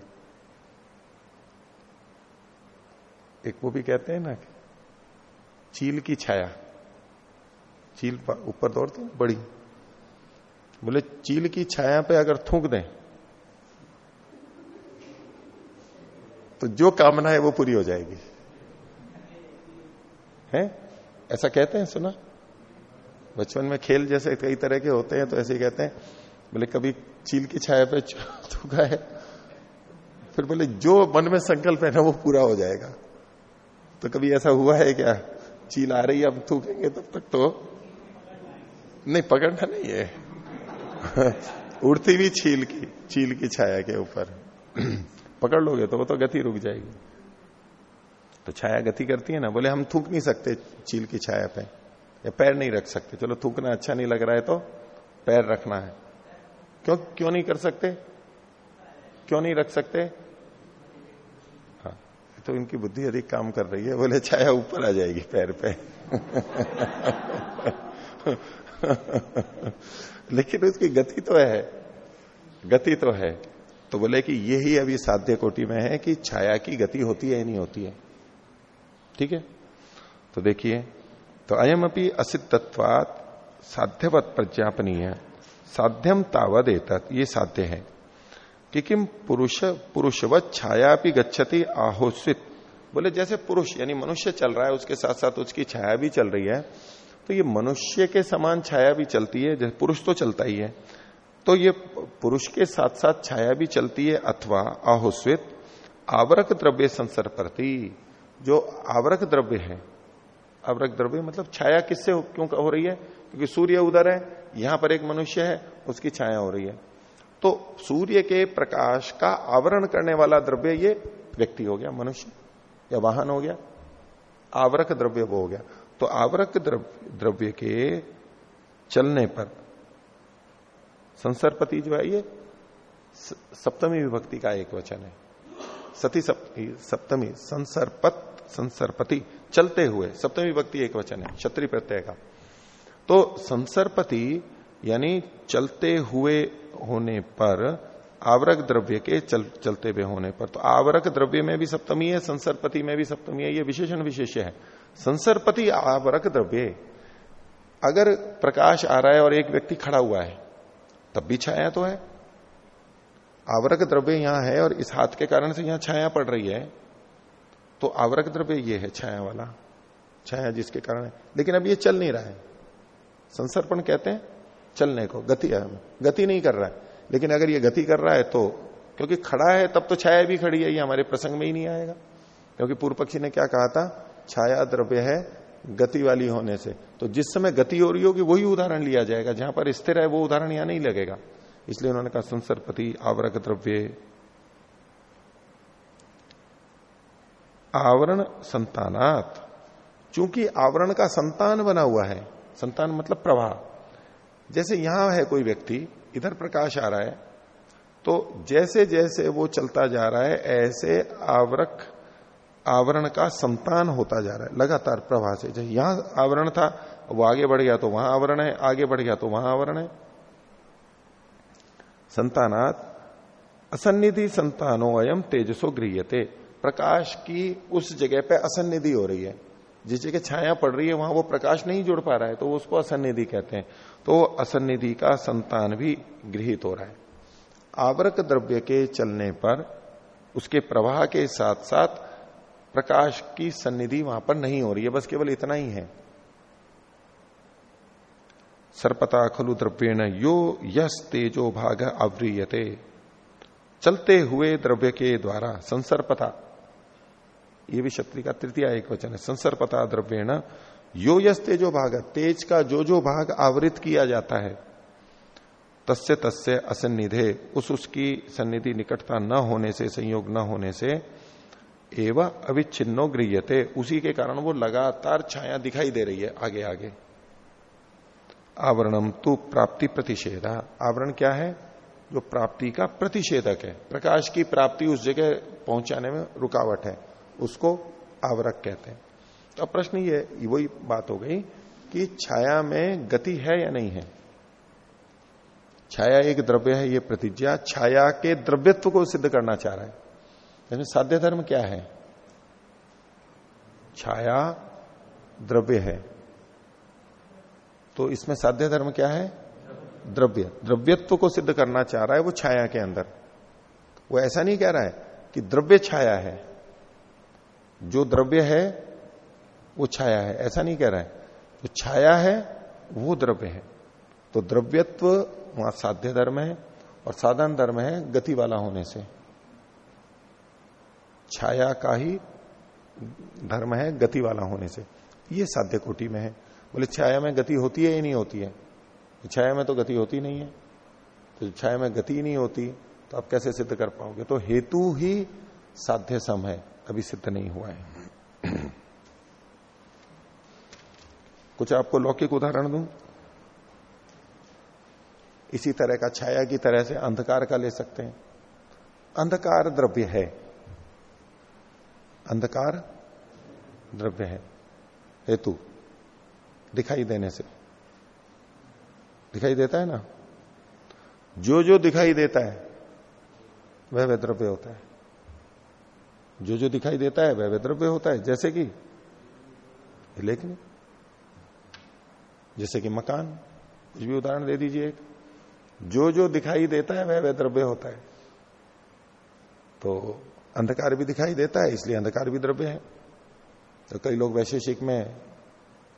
Speaker 1: एक वो भी कहते हैं ना चील की छाया। चील ऊपर दौड़ती बड़ी। बोले, चील की छाया पे अगर थूक दें तो जो कामना है वो पूरी हो जाएगी। है? ऐसा कहते हैं, सुना? बचपन में खेल जैसे कई तरह के होते हैं तो ऐसे ही कहते हैं। बोले, कभी चील की छाया पे [laughs] थूका है। फिर बोले, जो मन में संकल्प है ना, वो पूरा हो जाएगा। तो कभी ऐसा हुआ है क्या? चील आ रही है, अब थूकेंगे तब तक तो। नहीं, पकड़ना नहीं है। [laughs] उड़ती भी चील की चील की छाया के ऊपर। [clears throat] पकड़ लोगे तो वो तो गति रुक जाएगी। तो छाया गति करती है ना, बोले, हम थूक नहीं सकते चील की छाया पे, या पैर नहीं रख सकते। चलो, थूकना अच्छा नहीं लग रहा है तो पैर रखना है। क्यों क्यों नहीं कर सकते? क्यों नहीं रख सकते? हाँ तो इनकी बुद्धि अधिक काम कर रही है। बोले छाया ऊपर आ जाएगी पैर पे। [laughs] लेकिन उसकी गति तो है। गति तो है। तो बोले कि यही अभी साध्य कोटि में है कि छाया की गति होती है नहीं होती है। ठीक है? तो देखिए तो अयम अपनी असिद्धत्वात साध्यवत प्रज्ञापनीय। साध्यम तावद एतत, ये साध्य है। कि किम पुरुष, पुरुषवत छाया भी गच्छति आहोस्वित। बोले, जैसे पुरुष, यानी मनुष्य चल रहा है, उसके साथ साथ उसकी छाया भी चल रही है तो ये मनुष्य के समान छाया भी चलती है, जैसे पुरुष तो चलता ही है। तो ये पुरुष के साथ साथ छाया भी चलती है अथवा आहोस्वित। आवरक द्रव्य संसर प्रति जो आवरक द्रव्य है आवरक द्रव्य मतलब छाया किससे क्यों हो रही है? क्योंकि सूर्य उधर है यहाँ पर एक मनुष्य है उसकी छाया हो रही है। तो सूर्य के प्रकाश का आवरण करने वाला द्रव्य ये व्यक्ति हो गया मनुष्य या वाहन हो गया आवरक द्रव्य वो हो गया। तो आवरक द्रव्य, द्रव्य के चलने पर संसरपति जो है ये सप्तमी विभक्ति का एक वचन है। सती सप्तमी संसरपत संसरपति चलते हुए सप्तमी विभक्ति एक वचन है क्षत्रिय प्रत्यय का। तो संसरपति यानी चलते हुए होने पर आवरक द्रव्य के चल, चलते हुए होने पर तो आवरक द्रव्य में भी सप्तमी है संसरपति में भी सप्तमी है ये विशेषण विशेष है। संसरपति आवरक द्रव्य अगर प्रकाश आ रहा है और एक व्यक्ति खड़ा हुआ है तब भी छाया तो है। आवरक द्रव्य यहाँ है और इस हाथ के कारण से यहाँ छाया पड़ रही है। तो आवरक द्रव्य ये है, छाया वाला। छाया जिसके कारण है। लेकिन अब ये चल नहीं रहा है। संसर्पण कहते हैं, चलने को, गति गति नहीं कर रहा है। लेकिन अगर ये गति कर रहा है तो क्योंकि खड़ा है, तब तो छाया भी खड़ी है, ये हमारे प्रसंग में ही नहीं आएगा। क्योंकि पूर्व पक्षी ने क्या कहा था? छाया द्रव्य है, गति वाली होने से। तो जिस समय गति हो रही होगी, वही उदाहरण लिया जाएगा। जहाँ पर स्थिर है, वो उदाहरण यहाँ नहीं लगेगा। इसलिए उन्होंने कहा, संसरपति, आवरक द्रव्य आवरण संतानात। चूँकि आवरण का संतान बना हुआ है, संतान मतलब प्रवाह जैसे यहाँ है कोई व्यक्ति, इधर प्रकाश आ रहा है तो जैसे जैसे वो चलता जा रहा है, ऐसे आवरक, आवरण का संतान होता जा रहा है, लगातार प्रवाह से। जैसे यहाँ आवरण था, वो आगे बढ़ गया तो वहाँ आवरण है, आगे बढ़ गया तो वहाँ आवरण है। संतानात, असन्निधि संतानो अयम तेजसो गृहते प्रकाश की उस जगह पे असन्निधि हो रही है। जिस जगह छाया पड़ रही है, वहाँ वो प्रकाश नहीं जुड़ पा रहा है तो उसको असन्निधि कहते हैं। तो असन्निधि का संतान भी गृहित हो रहा है। आवरक द्रव्य के चलने पर, उसके प्रवाह के साथ साथ प्रकाश की सन्निधि वहाँ पर नहीं हो रही है, बस केवल इतना ही है। सर्पता खलु द्रव्यण यो यस तेजो भाग अव्रियते। चलते हुए द्रव्य के द्वारा संसर्पता। ये भी क्षत्रि का तृतीय एक वचन है। संसर्पता द्रव्यण, यो यस तेजो भाग तेज का जो जो भाग आवृत किया जाता है, तस्य तस्य असन्निधे, उस उसकी सन्निधि निकटता न होने से, संयोग न होने से, एवं अविच्छिन्नो गृहते उसी के कारण वो लगातार छाया दिखाई दे रही है आगे आगे। आवरणम तु प्राप्ति प्रतिषेधा। आवरण क्या है? जो प्राप्ति का प्रतिषेधक है। प्रकाश की प्राप्ति उस जगह पहुँचाने में रुकावट है। उसको आवरक कहते हैं। तो अब प्रश्न ये वही बात हो गई कि छाया में गति है या नहीं है? छाया एक द्रव्य है, ये प्रतिज्ञा। छाया के द्रव्यत्व को सिद्ध करना चाह रहा है। यानी साध्य धर्म क्या है? छाया द्रव्य है। तो इसमें साध्य धर्म क्या है? द्रव्य। द्रव्यत्व को सिद्ध करना चाह रहा है वो छाया के अंदर। वो ऐसा नहीं कह रहा है कि द्रव्य छाया है। जो द्रव्य है, वो छाया है। ऐसा नहीं कह रहा है। जो छाया है, वो द्रव्य है। तो द्रव्यत्व वहाँ साध्य धर्म है और साधन धर्म है गति वाला होने से। छाया का ही धर्म है गति वाला होने से। ये साध्य कोटि में है। बोले, छाया में गति होती है या नहीं होती है? छाया में तो गति होती नहीं है। तो छाया में गति नहीं होती तो आप कैसे सिद्ध कर पाओगे? तो हेतु ही साध्य सम है। अभी सिद्ध नहीं हुआ है। [clears throat] कुछ आपको लौकिक उदाहरण दूँ? इसी तरह का छाया की तरह से अंधकार का ले सकते हैं। अंधकार द्रव्य है। अंधकार द्रव्य है। हेतु, दिखाई देने से। दिखाई देता है ना? जो जो दिखाई देता है वह वह द्रव्य होता है। जो जो दिखाई देता है वह वह द्रव्य होता है, जैसे कि लेकिन जैसे कि मकान, कुछ भी उदाहरण दे दीजिए एक। जो जो दिखाई देता है वह वह द्रव्य होता है। तो अंधकार भी दिखाई देता है, इसलिए अंधकार भी द्रव्य है। तो कई लोग वैशेषिक में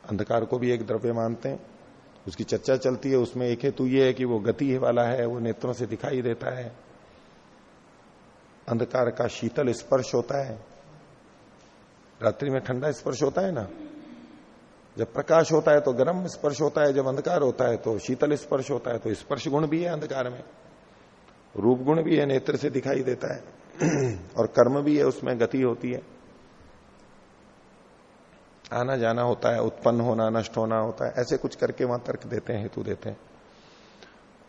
Speaker 1: अंधकार को भी एक द्रव्य मानते हैं। उसकी चर्चा चलती है, उसमें एक हेतु ये है कि वो गति वाला है, वो नेत्रों से दिखाई देता है। अंधकार का शीतल स्पर्श होता है। रात्रि में ठंडा स्पर्श होता है ना? जब प्रकाश होता है तो गर्म स्पर्श होता है, जब अंधकार होता है तो शीतल स्पर्श होता है तो स्पर्श गुण भी है अंधकार में। रूप गुण भी है, नेत्र से दिखाई देता है। [clears throat] और कर्म भी है, उसमें गति होती है। आना जाना होता है, उत्पन्न होना, नष्ट होना होता है, ऐसे कुछ करके वहाँ तर्क देते हैं, हेतु देते हैं।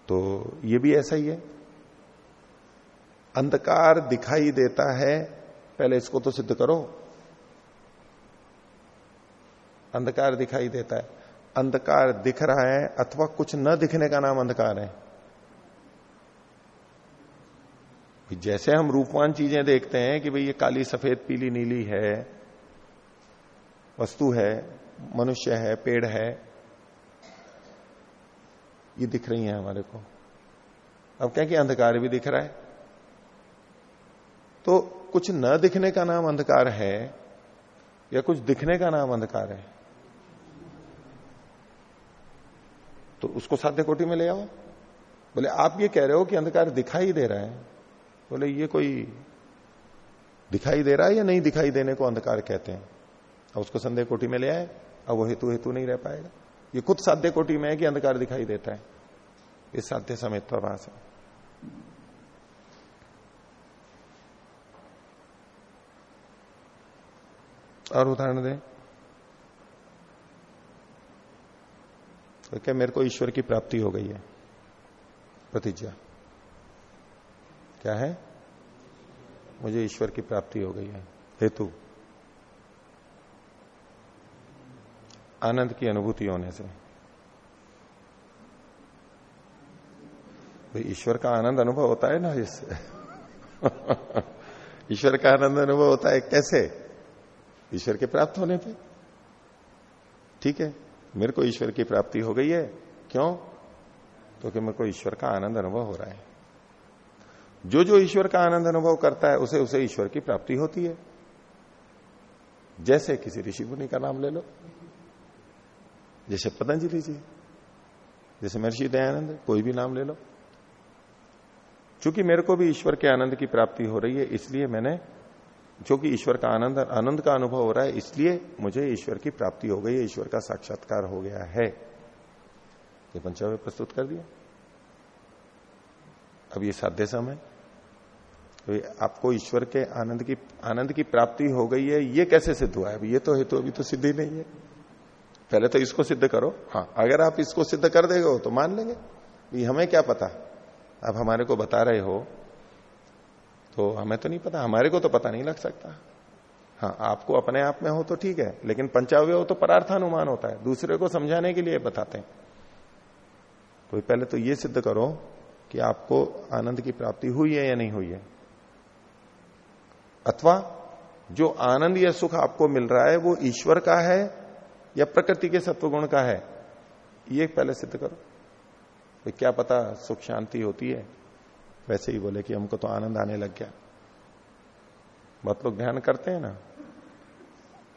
Speaker 1: तो ये भी ऐसा ही है। अंधकार दिखाई देता है, पहले इसको तो सिद्ध करो। अंधकार दिखाई देता है। अंधकार दिख रहा है अथवा कुछ न दिखने का नाम अंधकार है। जैसे हम रूपवान चीज़ें देखते हैं कि भाई ये काली, सफ़ेद, पीली, नीली है, वस्तु है, मनुष्य है, पेड़ है, ये दिख रही है हमारे को। अब क्या कि अंधकार भी दिख रहा है? तो कुछ न दिखने का नाम अंधकार है या कुछ दिखने का नाम अंधकार है? तो उसको साध्य कोटि में ले आओ। बोले, आप ये कह रहे हो कि अंधकार दिखाई दे रहा है? बोले, ये कोई दिखाई दे रहा है या नहीं दिखाई देने को अंधकार कहते हैं? अब उसको संदेह कोटि में ले आए, अब वो हेतु हेतु नहीं रह पाएगा। ये खुद साध्य कोटि में है कि अंधकार दिखाई देता है। इस साध्य समेत प्रभाष है। और उदाहरण दें। तो क्या मेरे को ईश्वर की प्राप्ति हो गई है। प्रतिज्ञा। क्या है? मुझे ईश्वर की प्राप्ति हो गई है। हेतु। आनंद की अनुभूति होने से। भाई, ईश्वर का आनंद अनुभव होता है ना इससे? [laughs] ईश्वर का आनंद अनुभव होता है कैसे? ईश्वर के प्राप्त होने पे। ठीक है? मेरे को ईश्वर की प्राप्ति हो गई है। क्यों? तो मेरे को ईश्वर का आनंद अनुभव हो रहा है। जो जो ईश्वर का आनंद अनुभव करता है, उसे उसे ईश्वर की प्राप्ति होती है। जैसे किसी ऋषि मुनि का नाम ले लो। जैसे पतंजलि जी। जैसे महर्षि दयानंद, कोई भी नाम ले लो। चूँकि मेरे को भी ईश्वर के आनंद की प्राप्ति हो रही है, इसलिए मैंने जो कि ईश्वर का आनंद आनंद का अनुभव हो रहा है, इसलिए मुझे ईश्वर की प्राप्ति हो गई है, ईश्वर का साक्षात्कार हो गया है। ये पंचावय प्रस्तुत कर दिया। अब ये साध्य समय आपको ईश्वर के आनंद की आनंद की प्राप्ति हो गई है, ये कैसे सिद्ध हुआ है? ये तो हेतु तो अभी तो सिद्ध ही नहीं है। पहले तो इसको सिद्ध करो। हाँ अगर आप इसको सिद्ध कर देगा तो मान लेंगे। हमें क्या पता? आप हमारे को बता रहे हो तो हमें तो नहीं पता, हमारे को तो पता नहीं लग सकता। हाँ आपको अपने आप में हो तो ठीक है, लेकिन पंचावय हो तो परार्थानुमान होता है, दूसरे को समझाने के लिए बताते हैं। तो पहले तो ये सिद्ध करो कि आपको आनंद की प्राप्ति हुई है या नहीं हुई है। अथवा जो आनंद या सुख आपको मिल रहा है वो ईश्वर का है या प्रकृति के सत्वगुण का है, ये पहले सिद्ध करो। तो क्या पता सुख शांति होती है? वैसे ही बोले कि हमको तो आनंद आने लग गया। बहुत लोग ध्यान करते हैं ना।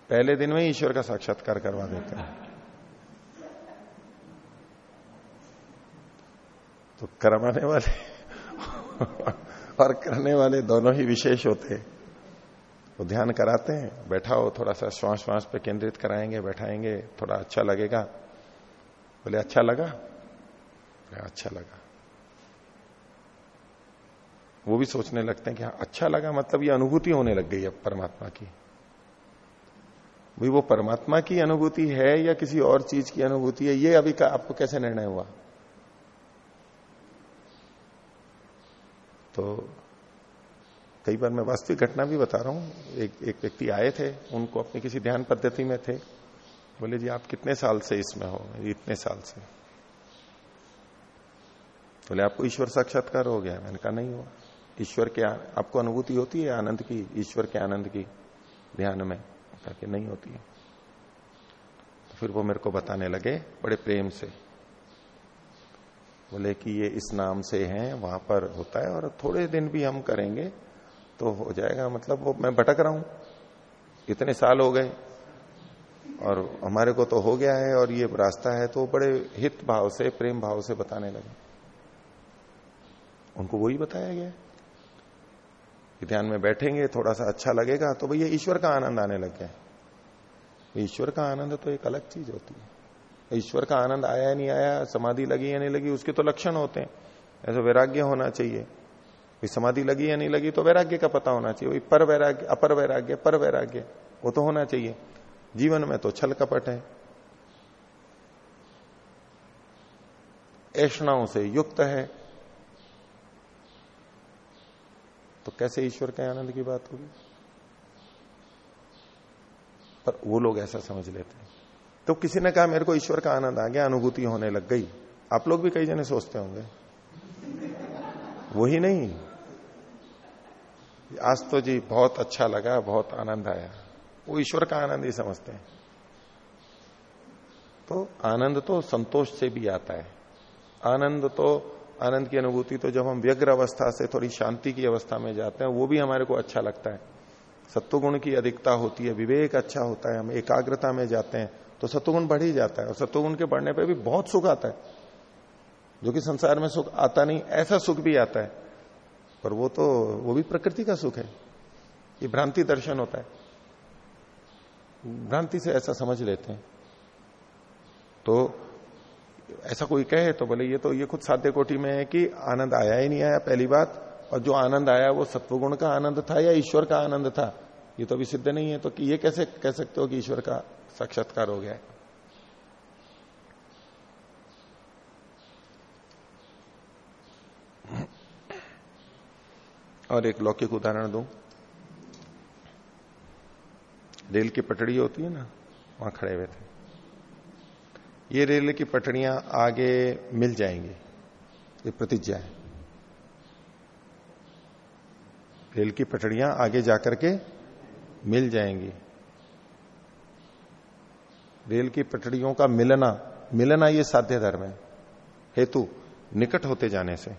Speaker 1: पहले दिन में ही ईश्वर का साक्षात्कार करवा देते हैं। तो करवाने वाले [laughs] और करने वाले दोनों ही विशेष होते हैं। वो ध्यान कराते हैं। बैठाओ, थोड़ा सा श्वास श्वास पे केंद्रित कराएँगे, बैठाएँगे, थोड़ा अच्छा लगेगा। बोले अच्छा लगा? अच्छा लगा। वो भी सोचने लगते हैं कि हाँ अच्छा लगा मतलब ये अनुभूति होने लग गई अब परमात्मा की। भाई, वो परमात्मा की अनुभूति है या किसी और चीज़ की अनुभूति है, ये अभी का, आपको कैसे निर्णय हुआ? तो कई बार मैं वास्तविक घटना भी बता रहा हूँ। एक एक व्यक्ति आए थे, उनको अपनी किसी ध्यान पद्धति में थे। बोले, जी, आप कितने साल से इसमें हो? इतने साल से। बोले, आपको ईश्वर साक्षात्कार हो गया मैंने कहा, नहीं हुआ। ईश्वर के आपको अनुभूति होती है आनंद की, ईश्वर के आनंद की ध्यान में? कहा कि नहीं होती है। तो फिर वो मेरे को बताने लगे, बड़े प्रेम से। बोले कि ये इस नाम से है, वहाँ पर होता है, और थोड़े दिन भी हम करेंगे तो हो जाएगा। मतलब वो मैं भटक रहा हूँ। इतने साल हो गए, और हमारे को तो हो गया है, और ये रास्ता है तो बड़े हित भाव से, प्रेम भाव से बताने लगे। उनको वही बताया गया ध्यान में बैठेंगे, थोड़ा सा अच्छा लगेगा तो भैया ईश्वर का आनंद आने लग गया। ईश्वर का आनंद तो एक अलग चीज़ होती है। ईश्वर का आनंद आया नहीं आया, समाधि लगी या नहीं लगी, उसके तो लक्षण होते हैं। ऐसा वैराग्य होना चाहिए। समाधि लगी या नहीं लगी तो वैराग्य का पता होना चाहिए। वही पर वैराग्य, अपर वैराग्य, पर वैराग्य, वो तो होना चाहिए। जीवन में तो छल कपट है। ऐषणाओं से युक्त है। तो कैसे ईश्वर के आनंद की बात होगी? पर वो लोग ऐसा समझ लेते हैं। तो किसी ने कहा, मेरे को ईश्वर का आनंद आ गया, अनुभूति होने लग गई। आप लोग भी कई जने सोचते होंगे। वही नहीं। आज तो जी बहुत अच्छा लगा, बहुत आनंद आया। वो ईश्वर का आनंद ही समझते हैं। तो आनंद तो संतोष से भी आता है। आनंद तो आनंद की अनुभूति तो जब हम व्यग्र अवस्था से थोड़ी शांति की अवस्था में जाते हैं, वो भी हमारे को अच्छा लगता है। सत्वगुण की अधिकता होती है, विवेक अच्छा होता है, हम एकाग्रता में जाते हैं तो सत्वगुण बढ़ ही जाता है, और सत्वगुण के बढ़ने पर भी बहुत सुख आता है। जो कि संसार में सुख आता नहीं, ऐसा सुख भी आता है, पर वो तो वो भी प्रकृति का सुख है। ये भ्रांति दर्शन होता है। भ्रांति से ऐसा समझ लेते हैं। तो ऐसा कोई कहे तो बोले ये तो ये खुद साध्य कोटि में है कि आनंद आया ही नहीं आया पहली बात। और जो आनंद आया वो सत्वगुण का आनंद था या ईश्वर का आनंद था? ये तो अभी सिद्ध नहीं है। तो कि ये कैसे कह सकते हो कि ईश्वर का साक्षात्कार हो गया है? और एक लौकिक उदाहरण दू। रेल की पटड़ी होती है ना, वहाँ खड़े हुए थे। ये रेल की पटड़ियाँ आगे मिल जाएँगी। ये प्रतिज्ञा है। रेल की पटड़ियाँ आगे जाकर के मिल जाएँगी। रेल की पटड़ियों का मिलना मिलना ये साध्य धर्म है। हेतु निकट होते जाने से।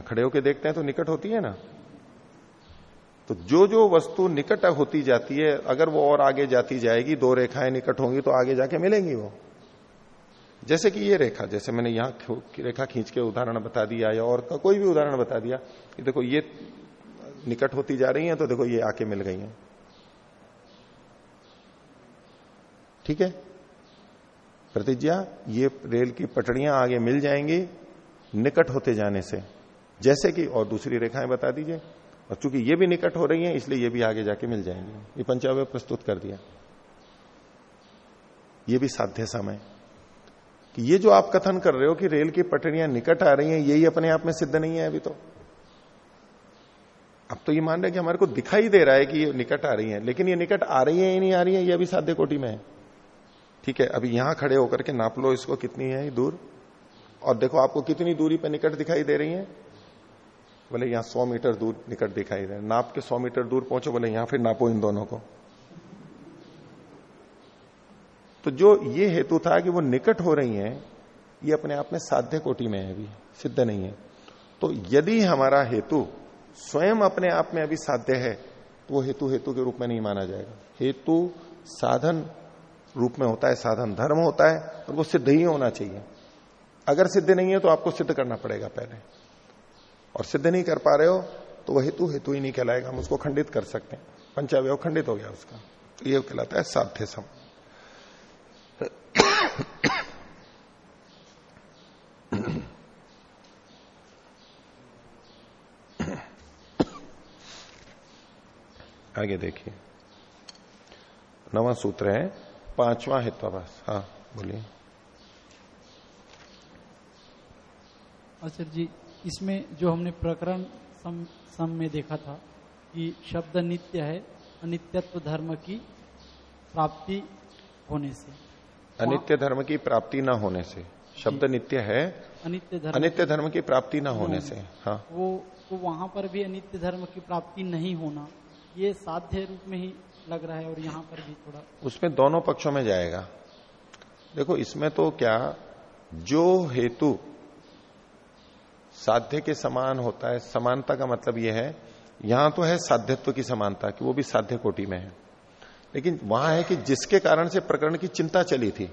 Speaker 1: खड़े होके देखते हैं तो निकट होती है ना? तो जो जो वस्तु निकट होती जाती है, अगर वो और आगे जाती जाएगी, दो रेखाएँ निकट होंगी तो आगे जाके मिलेंगी वो। जैसे कि ये रेखा, जैसे मैंने यहाँ रेखा खींच के उदाहरण बता दिया, या और का कोई भी उदाहरण बता दिया, कि देखो ये निकट होती जा रही है तो देखो ये आके मिल गई है। ठीक है? प्रतिज्ञा, ये रेल की पटड़ियाँ आगे मिल जाएँगी निकट होते जाने से। जैसे कि, और दूसरी रेखाएँ बता दीजिए। और चूँकि ये भी निकट हो रही है, इसलिए ये भी आगे जाके मिल जाएँगे। ये पंचावय प्रस्तुत कर दिया। ये भी साध्य समय। कि ये जो आप कथन कर रहे हो कि रेल की पटरियाँ निकट आ रही हैं, यही अपने आप में सिद्ध नहीं है अभी तो। अब तो ये मान रहे कि हमारे को दिखाई दे रहा है कि ये निकट आ रही है, लेकिन ये निकट आ रही है या नहीं आ रही है, ये अभी साध्य कोटि में है। ठीक है, अभी यहाँ खड़े होकर के नाप लो इसको, कितनी है दूर? और देखो आपको कितनी दूरी पर निकट दिखाई दे रही है। बोले यहाँ सौ मीटर दूर निकट दिखाई दे, नाप के सौ मीटर दूर पहुंचो बोले यहाँ फिर नापो इन दोनों को। तो जो ये हेतु था कि वो निकट हो रही हैं, ये अपने आप में साध्य कोटि में है अभी, सिद्ध नहीं है। तो यदि हमारा हेतु स्वयं अपने आप में अभी साध्य है तो वो हेतु हेतु के रूप में नहीं माना जाएगा। हेतु साधन रूप में होता है, साधन धर्म होता है, और वो सिद्ध ही होना चाहिए। अगर सिद्ध नहीं है तो आपको सिद्ध करना पड़ेगा पहले। और सिद्ध नहीं कर पा रहे हो तो वह हेतु हेतु ही नहीं कहलाएगा, हम उसको खंडित कर सकते हैं। पंचावय खंडित हो गया उसका। तो ये कहलाता है साध्य सम आगे देखिए। नवा सूत्र है, पांचवा हित्वाभास हाँ बोलिए।
Speaker 2: आचार्य जी इसमें जो हमने प्रकरण सम, सम में देखा था कि शब्द नित्य है अनित्यत्व धर्म की प्राप्ति होने से।
Speaker 1: अनित्य धर्म की प्राप्ति न होने से। शब्द नित्य है अनित्य धर्म अनित्य धर्म की प्राप्ति न होने से। हाँ।
Speaker 2: वो तो वहाँ पर भी अनित्य धर्म की प्राप्ति नहीं होना ये साध्य रूप में ही लग रहा है और यहाँ पर भी थोड़ा।
Speaker 1: उसमें दोनों पक्षों में जाएगा। देखो इसमें तो क्या जो हेतु साध्य के समान होता है। समानता का मतलब यह है, यहाँ तो है साध्यत्व की समानता, कि वो भी साध्य कोटि में है। लेकिन वहाँ है कि जिसके कारण से प्रकरण की चिंता चली थी।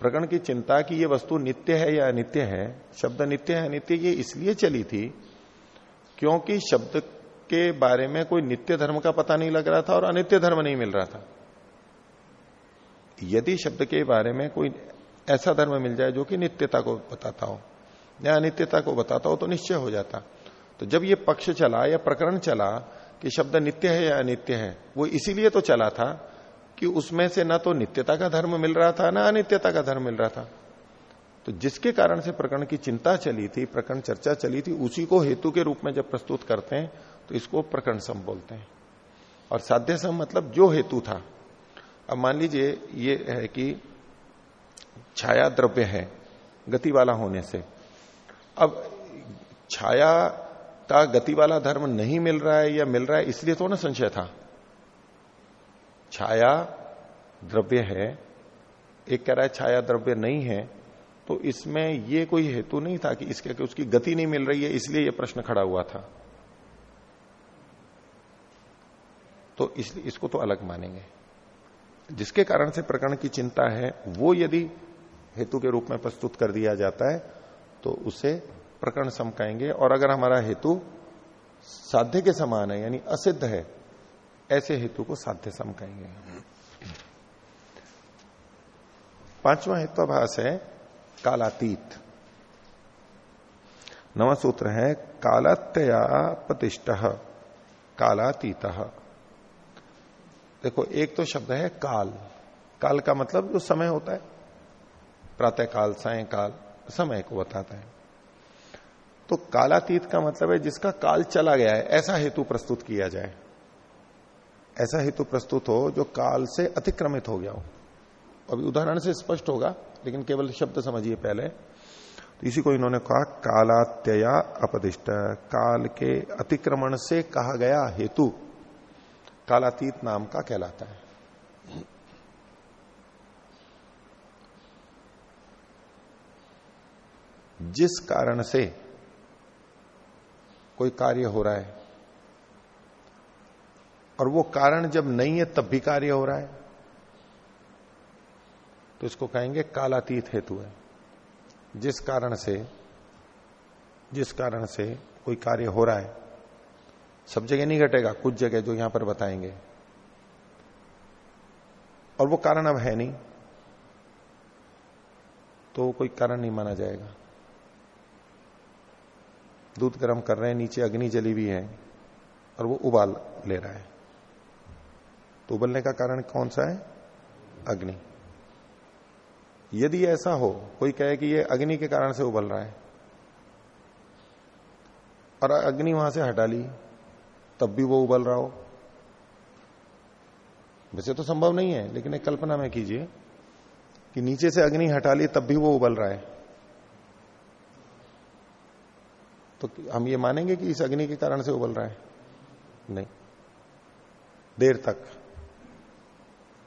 Speaker 1: प्रकरण की चिंता कि ये वस्तु नित्य है या अनित्य है, शब्द नित्य है, अनित्य ये इसलिए चली थी क्योंकि शब्द के बारे में कोई नित्य धर्म का पता नहीं लग रहा था और अनित्य धर्म नहीं मिल रहा था। यदि शब्द के बारे में कोई ऐसा धर्म मिल जाए जो कि नित्यता को बताता हो या अनित्यता को बताता हो तो निश्चय हो जाता। तो जब ये पक्ष चला, या प्रकरण चला कि शब्द नित्य है या अनित्य है, वो इसीलिए तो चला था कि उसमें से ना तो नित्यता का धर्म मिल रहा था, ना अनित्यता का धर्म मिल रहा था। तो जिसके कारण से प्रकरण की चिंता चली थी, प्रकरण चर्चा चली थी, उसी को हेतु के रूप में जब प्रस्तुत करते हैं तो इसको प्रकरण सम बोलते हैं। और साध्य सम मतलब जो हेतु था। अब मान लीजिए, ये है कि छाया द्रव्य है, गति वाला होने से। अब छाया का गति वाला धर्म नहीं मिल रहा है या मिल रहा है, इसलिए तो ना संशय था। छाया द्रव्य है, एक कह रहा है छाया द्रव्य नहीं है तो इसमें यह कोई हेतु नहीं था कि इसके, कि उसकी गति नहीं मिल रही है, इसलिए यह प्रश्न खड़ा हुआ था। तो इसलिए इसको तो अलग मानेंगे। जिसके कारण से प्रकरण की चिंता है, वो यदि हेतु के रूप में प्रस्तुत कर दिया जाता है तो उसे प्रकरण सम कहेंगे। और अगर हमारा हेतु साध्य के समान है, यानी असिद्ध है, ऐसे हेतु को साध्य सम कहेंगे। पांचवा हेत्वाभास है कालातीत। नवा सूत्र है कालात्यया प्रतिष्ठ, कालातीत। देखो, एक तो शब्द है काल। काल का मतलब जो समय होता है प्रातः काल साय काल समय को बताता है। तो कालातीत का मतलब है जिसका काल चला गया है, ऐसा हेतु प्रस्तुत किया जाए। ऐसा हेतु प्रस्तुत हो जो काल से अतिक्रमित हो गया हो। अभी उदाहरण से स्पष्ट होगा, लेकिन केवल शब्द समझिए पहले। तो इसी को इन्होंने कहा, कालात्यया अपदिष्ट। काल के अतिक्रमण से कहा गया हेतु कालातीत नाम का कहलाता है। जिस कारण से कोई कार्य हो रहा है, और वो कारण जब नहीं है, तब भी कार्य हो रहा है तो इसको कहेंगे कालातीत हेतु है। जिस कारण से, जिस कारण से कोई कार्य हो रहा है, सब जगह नहीं घटेगा, कुछ जगह जो यहाँ पर बताएँगे। और वो कारण अब है नहीं तो कोई कारण नहीं माना जाएगा। दूध गर्म कर रहे हैं, नीचे अग्नि जली हुई है और वो उबाल ले रहा है। तो उबलने का कारण कौन सा है? अग्नि। यदि ऐसा हो, कोई कहे कि ये अग्नि के कारण से उबल रहा है और अग्नि वहाँ से हटा ली, तब भी वो उबल रहा हो। वैसे तो संभव नहीं है, लेकिन एक कल्पना में कीजिए कि नीचे से अग्नि हटा ली, तब भी वो उबल रहा है। तो हम ये मानेंगे कि इस अग्नि के कारण से उबल रहा है? नहीं। देर तक।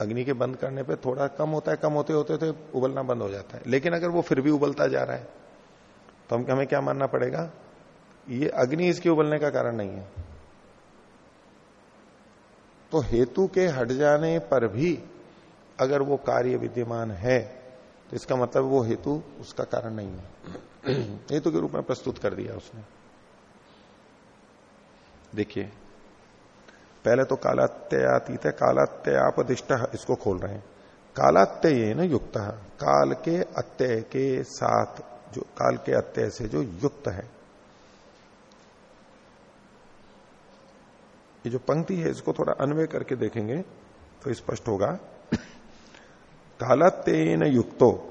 Speaker 1: अग्नि के बंद करने पे थोड़ा कम होता है, कम होते होते तो उबलना बंद हो जाता है। लेकिन अगर वो फिर भी उबलता जा रहा है तो हम हमें क्या मानना पड़ेगा? ये अग्नि इसके उबलने का कारण नहीं है। तो हेतु के हट जाने पर भी अगर वो कार्य विद्यमान है तो इसका मतलब वो हेतु उसका कारण नहीं है। [clears throat] हेतु के रूप में प्रस्तुत कर दिया उसने। देखिए, पहले तो कालात्यतीत है, कालात्ययापदिष्ट, इसको खोल रहे हैं। कालात्यय न युक्त, काल के अत्यय के साथ जो, काल के अत्यय से जो युक्त है। ये जो पंक्ति है, इसको थोड़ा अन्वय करके देखेंगे तो स्पष्ट होगा। [clears throat] कालात्यन युक्तो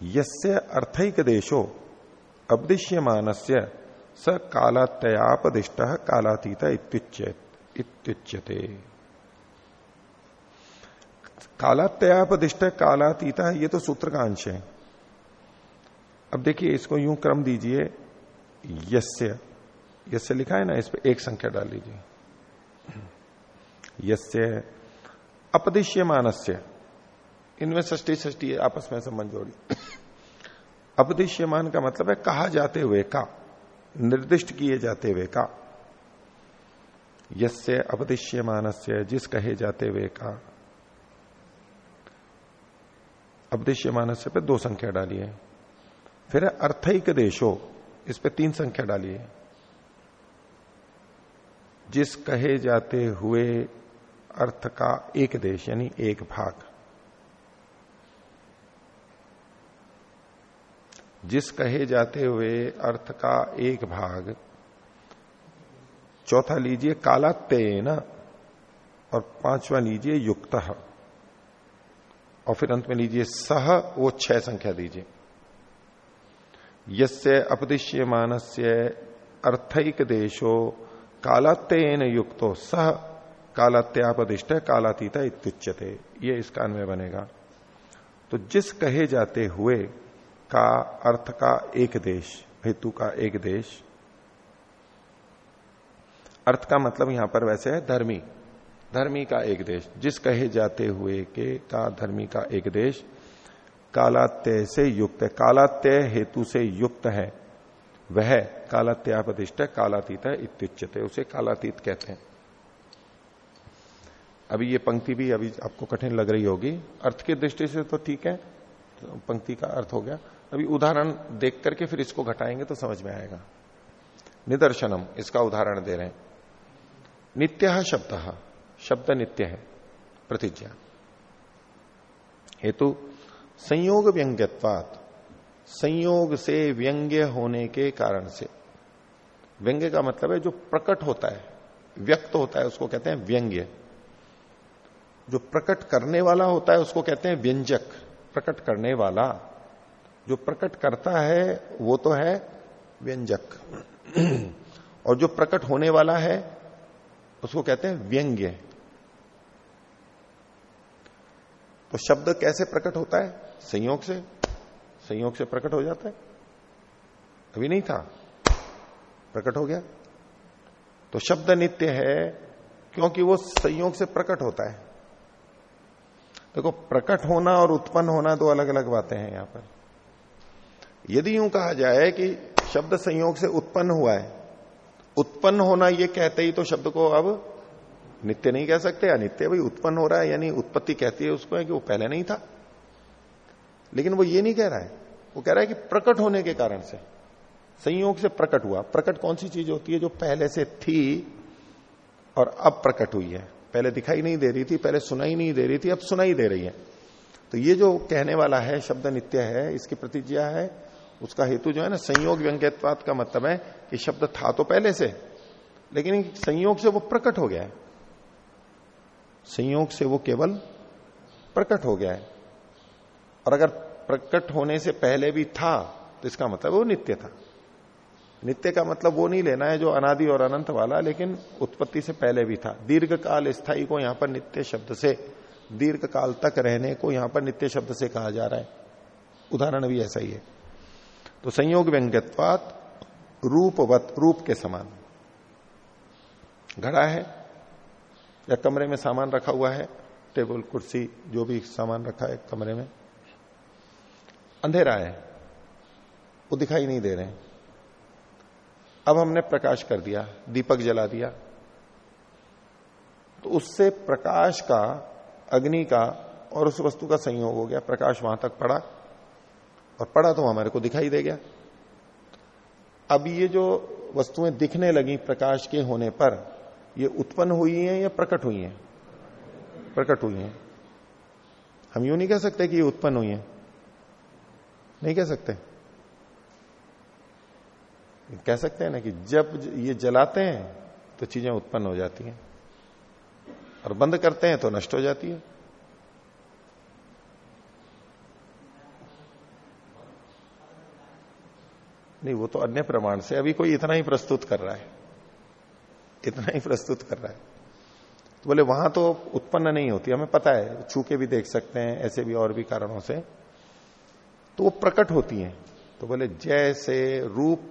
Speaker 1: यस्य अर्थक देशो अवदिश्यमानस्य स कालातयापदिष्ट कालातीत इत्युच्यते कालात्ययापदिष्ट कालातीता, ये तो सूत्र का अंश है। अब देखिए, इसको यूँ क्रम दीजिए, यस्य यस्य लिखा है ना, इस पर एक संख्या डाल लीजिए यस्य अपदिश्य मानस्य इनमें ष्टी ष्टी आपस में संबंध जोड़ी। [coughs] अपदिश्यमान का मतलब है कहा जाते हुए का, निर्दिष्ट किए जाते हुए का। यस्य अपदिश्य मानस्य जिस कहे जाते हुए का। अपदिश्य मानस्य पे दो संख्या डाली है फिर अर्थइक देशो, इस पे तीन संख्या डाली है जिस कहे जाते हुए अर्थ का एक देश, यानी एक भाग। जिस कहे जाते हुए अर्थ का एक भाग, चौथा लीजिए कालात्य न और पांचवा लीजिए युक्त। और फिर अंत में लीजिए सह, वो छह संख्या दीजिए। यस्य अपदिश्य मानस्य अर्थइक देशो कालात्यन युक्तो, सह कालात्यापदिष्ट कालातीता इत्युच्यते। ये इस कान में बनेगा। तो जिस कहे जाते हुए का अर्थ का एक देश, हेतु का एक देश। अर्थ का मतलब यहाँ पर वैसे है धर्मी। धर्मी का एक देश। जिस कहे जाते हुए के का धर्मी का एक देश। कालात्य से युक्त है। कालात्य हेतु से युक्त है। वह कालात्यापदिष्ट कालातीत है, इत्युच्यते उसे कालातीत कहते हैं। अभी ये पंक्ति भी अभी आपको कठिन लग रही होगी। अर्थ की दृष्टि से तो ठीक है। तो पंक्ति का अर्थ हो गया। अभी उदाहरण देख करके फिर इसको घटाएँगे तो समझ में आएगा। निदर्शनम, इसका उदाहरण दे रहे हैं। नित्य शब्द शब्द नित्य है, प्रतिज्ञा। हेतु संयोग व्यंग्यवात संयोग से व्यंग्य होने के कारण से। व्यंग्य का मतलब है जो प्रकट होता है, व्यक्त होता है, उसको कहते हैं व्यंग्य। जो प्रकट करने वाला होता है, उसको कहते हैं व्यंजक, प्रकट करने वाला। जो प्रकट करता है, वो तो है व्यंजक। और जो प्रकट होने वाला है, उसको कहते हैं व्यंग्य। तो शब्द कैसे प्रकट होता है? संयोग से। संयोग से प्रकट हो जाता है। अभी नहीं था। प्रकट हो गया। तो शब्द नित्य है, क्योंकि वो संयोग से प्रकट होता है। देखो, प्रकट होना और उत्पन्न होना दो अलग अलग बातें हैं यहाँ पर। यदि यूँ कहा जाए कि शब्द संयोग से उत्पन्न हुआ है, उत्पन्न होना ये कहते ही तो शब्द को अब नित्य नहीं कह सकते, अनित्य भाई उत्पन्न हो रहा है, यानी उत्पत्ति कहती है उसको है कि वो पहले नहीं था। लेकिन वो ये नहीं कह रहा है, वो कह रहा है कि प्रकट होने के कारण से, संयोग से प्रकट हुआ। प्रकट कौन सी चीज़ होती है जो पहले से थी और अब प्रकट हुई है? पहले दिखाई नहीं दे रही थी, पहले सुनाई नहीं दे रही थी, अब सुनाई दे रही है। तो ये जो कहने वाला है, शब्द नित्य है, इसकी प्रतिज्ञा है उसका हेतु जो है ना, संयोग व्यंग्यवाद का मतलब है कि शब्द था तो पहले से, लेकिन संयोग से वो प्रकट हो गया है। संयोग से वो केवल प्रकट हो गया है। और अगर प्रकट होने से पहले भी था तो इसका मतलब वो नित्य था। नित्य का मतलब वो नहीं लेना है जो अनादि और अनंत वाला, लेकिन उत्पत्ति से पहले भी था। दीर्घ काल स्थायी को यहाँ पर नित्य शब्द से दीर्घ काल तक रहने को यहाँ पर नित्य शब्द से कहा जा रहा है। उदाहरण भी ऐसा ही है। तो संयोग व्यंग्यवात रूपवत, रूप के समान। घड़ा है, या कमरे में सामान रखा हुआ है, टेबल, कुर्सी, जो भी सामान रखा है कमरे में। अंधेरा है, वो दिखाई नहीं दे रहे अब हमने प्रकाश कर दिया, दीपक जला दिया। तो उससे प्रकाश का, अग्नि का और उस वस्तु का संयोग हो गया, प्रकाश वहाँ तक पड़ा। और पड़ा तो हमारे को दिखाई दे गया। अब ये जो वस्तुएँ दिखने लगी प्रकाश के होने पर, ये उत्पन्न हुई हैं या प्रकट हुई हैं? प्रकट हुई हैं। हम यूँ नहीं कह सकते कि ये उत्पन्न हुई हैं। नहीं कह सकते। कह सकते हैं ना कि जब ये जलाते हैं तो चीज़ें उत्पन्न हो जाती हैं। और बंद करते हैं तो नष्ट हो जाती है। नहीं, वो तो अन्य प्रमाण से अभी कोई इतना ही प्रस्तुत कर रहा है। इतना ही प्रस्तुत कर रहा है। तो बोले, वहाँ तो उत्पन्न नहीं होती, हमें पता है छू के भी देख सकते हैं, ऐसे भी और भी कारणों से। तो वो प्रकट होती हैं। तो बोले, जैसे रूप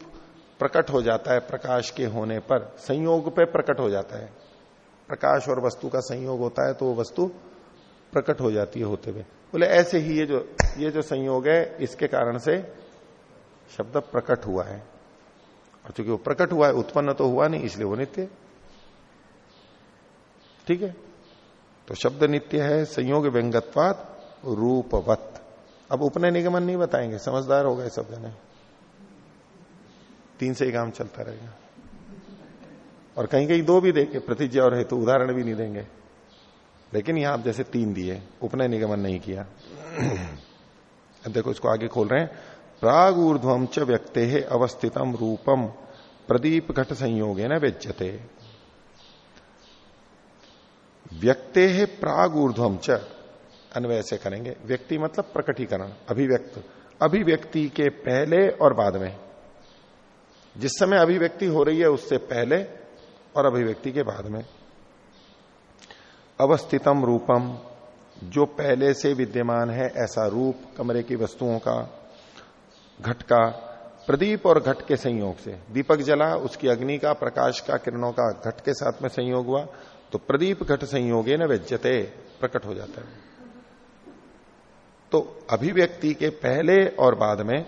Speaker 1: प्रकट हो जाता है प्रकाश के होने पर, संयोग पे प्रकट हो जाता है। प्रकाश और वस्तु का संयोग होता है तो वो वस्तु प्रकट हो जाती है होते हुए। बोले, ऐसे ही ये जो ये जो संयोग है, इसके कारण से शब्द प्रकट हुआ है। और चूँकि वो प्रकट हुआ है, उत्पन्न तो हुआ नहीं, इसलिए वो नित्य ठीक है? तो शब्द नित्य है, संयोग व्यंगत्वात रूपवत। अब उपनय निगमन नहीं बताएँगे, समझदार हो गए सब जने। तीन से ही काम चलता रहेगा। और कहीं कहीं दो भी देंगे प्रतिज्ञा और हेतु, उदाहरण भी नहीं देंगे। लेकिन यहाँ आप जैसे तीन दिए, उपनय निगमन नहीं किया। अब देखो, इसको आगे खोल रहे हैं। प्राग ऊर्ध्वम च व्यक्ते है अवस्थितम रूपम प्रदीप घट संयोग ना व्यज्यते व्यक्ते है प्राग ऊर्ध्वम च, अन्वय से करेंगे, व्यक्ति मतलब प्रकटीकरण, अभिव्यक्त। अभिव्यक्ति के पहले और बाद में। जिस समय अभिव्यक्ति हो रही है, उससे पहले और अभिव्यक्ति के बाद में। अवस्थितम रूपम जो पहले से विद्यमान है, ऐसा रूप, कमरे की वस्तुओं का घट का, प्रदीप और घट के संयोग से। दीपक जला, उसकी अग्नि का, प्रकाश का, किरणों का घट के साथ में संयोग हुआ तो प्रदीप घट संयोगे न व्यज्यते, प्रकट हो जाता है। तो अभिव्यक्ति के पहले और बाद में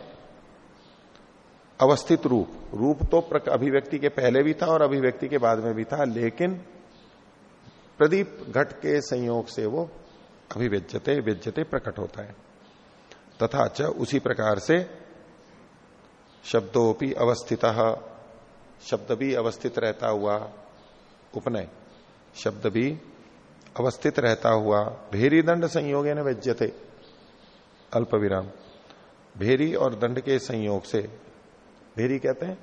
Speaker 1: अवस्थित रूप रूप तो अभिव्यक्ति के पहले भी था और अभिव्यक्ति के बाद में भी था, लेकिन प्रदीप घट के संयोग से वो अभिव्यजते व्यज्यते प्रकट होता है। तथा च उसी प्रकार से शब्दोपि अवस्थित। शब्द भी अवस्थित रहता हुआ उपनय। शब्द भी अवस्थित रहता हुआ भेरी दंड संयोग न व्यज्यते। अल्प विराम। भेरी और दंड के संयोग से, भेरी कहते हैं,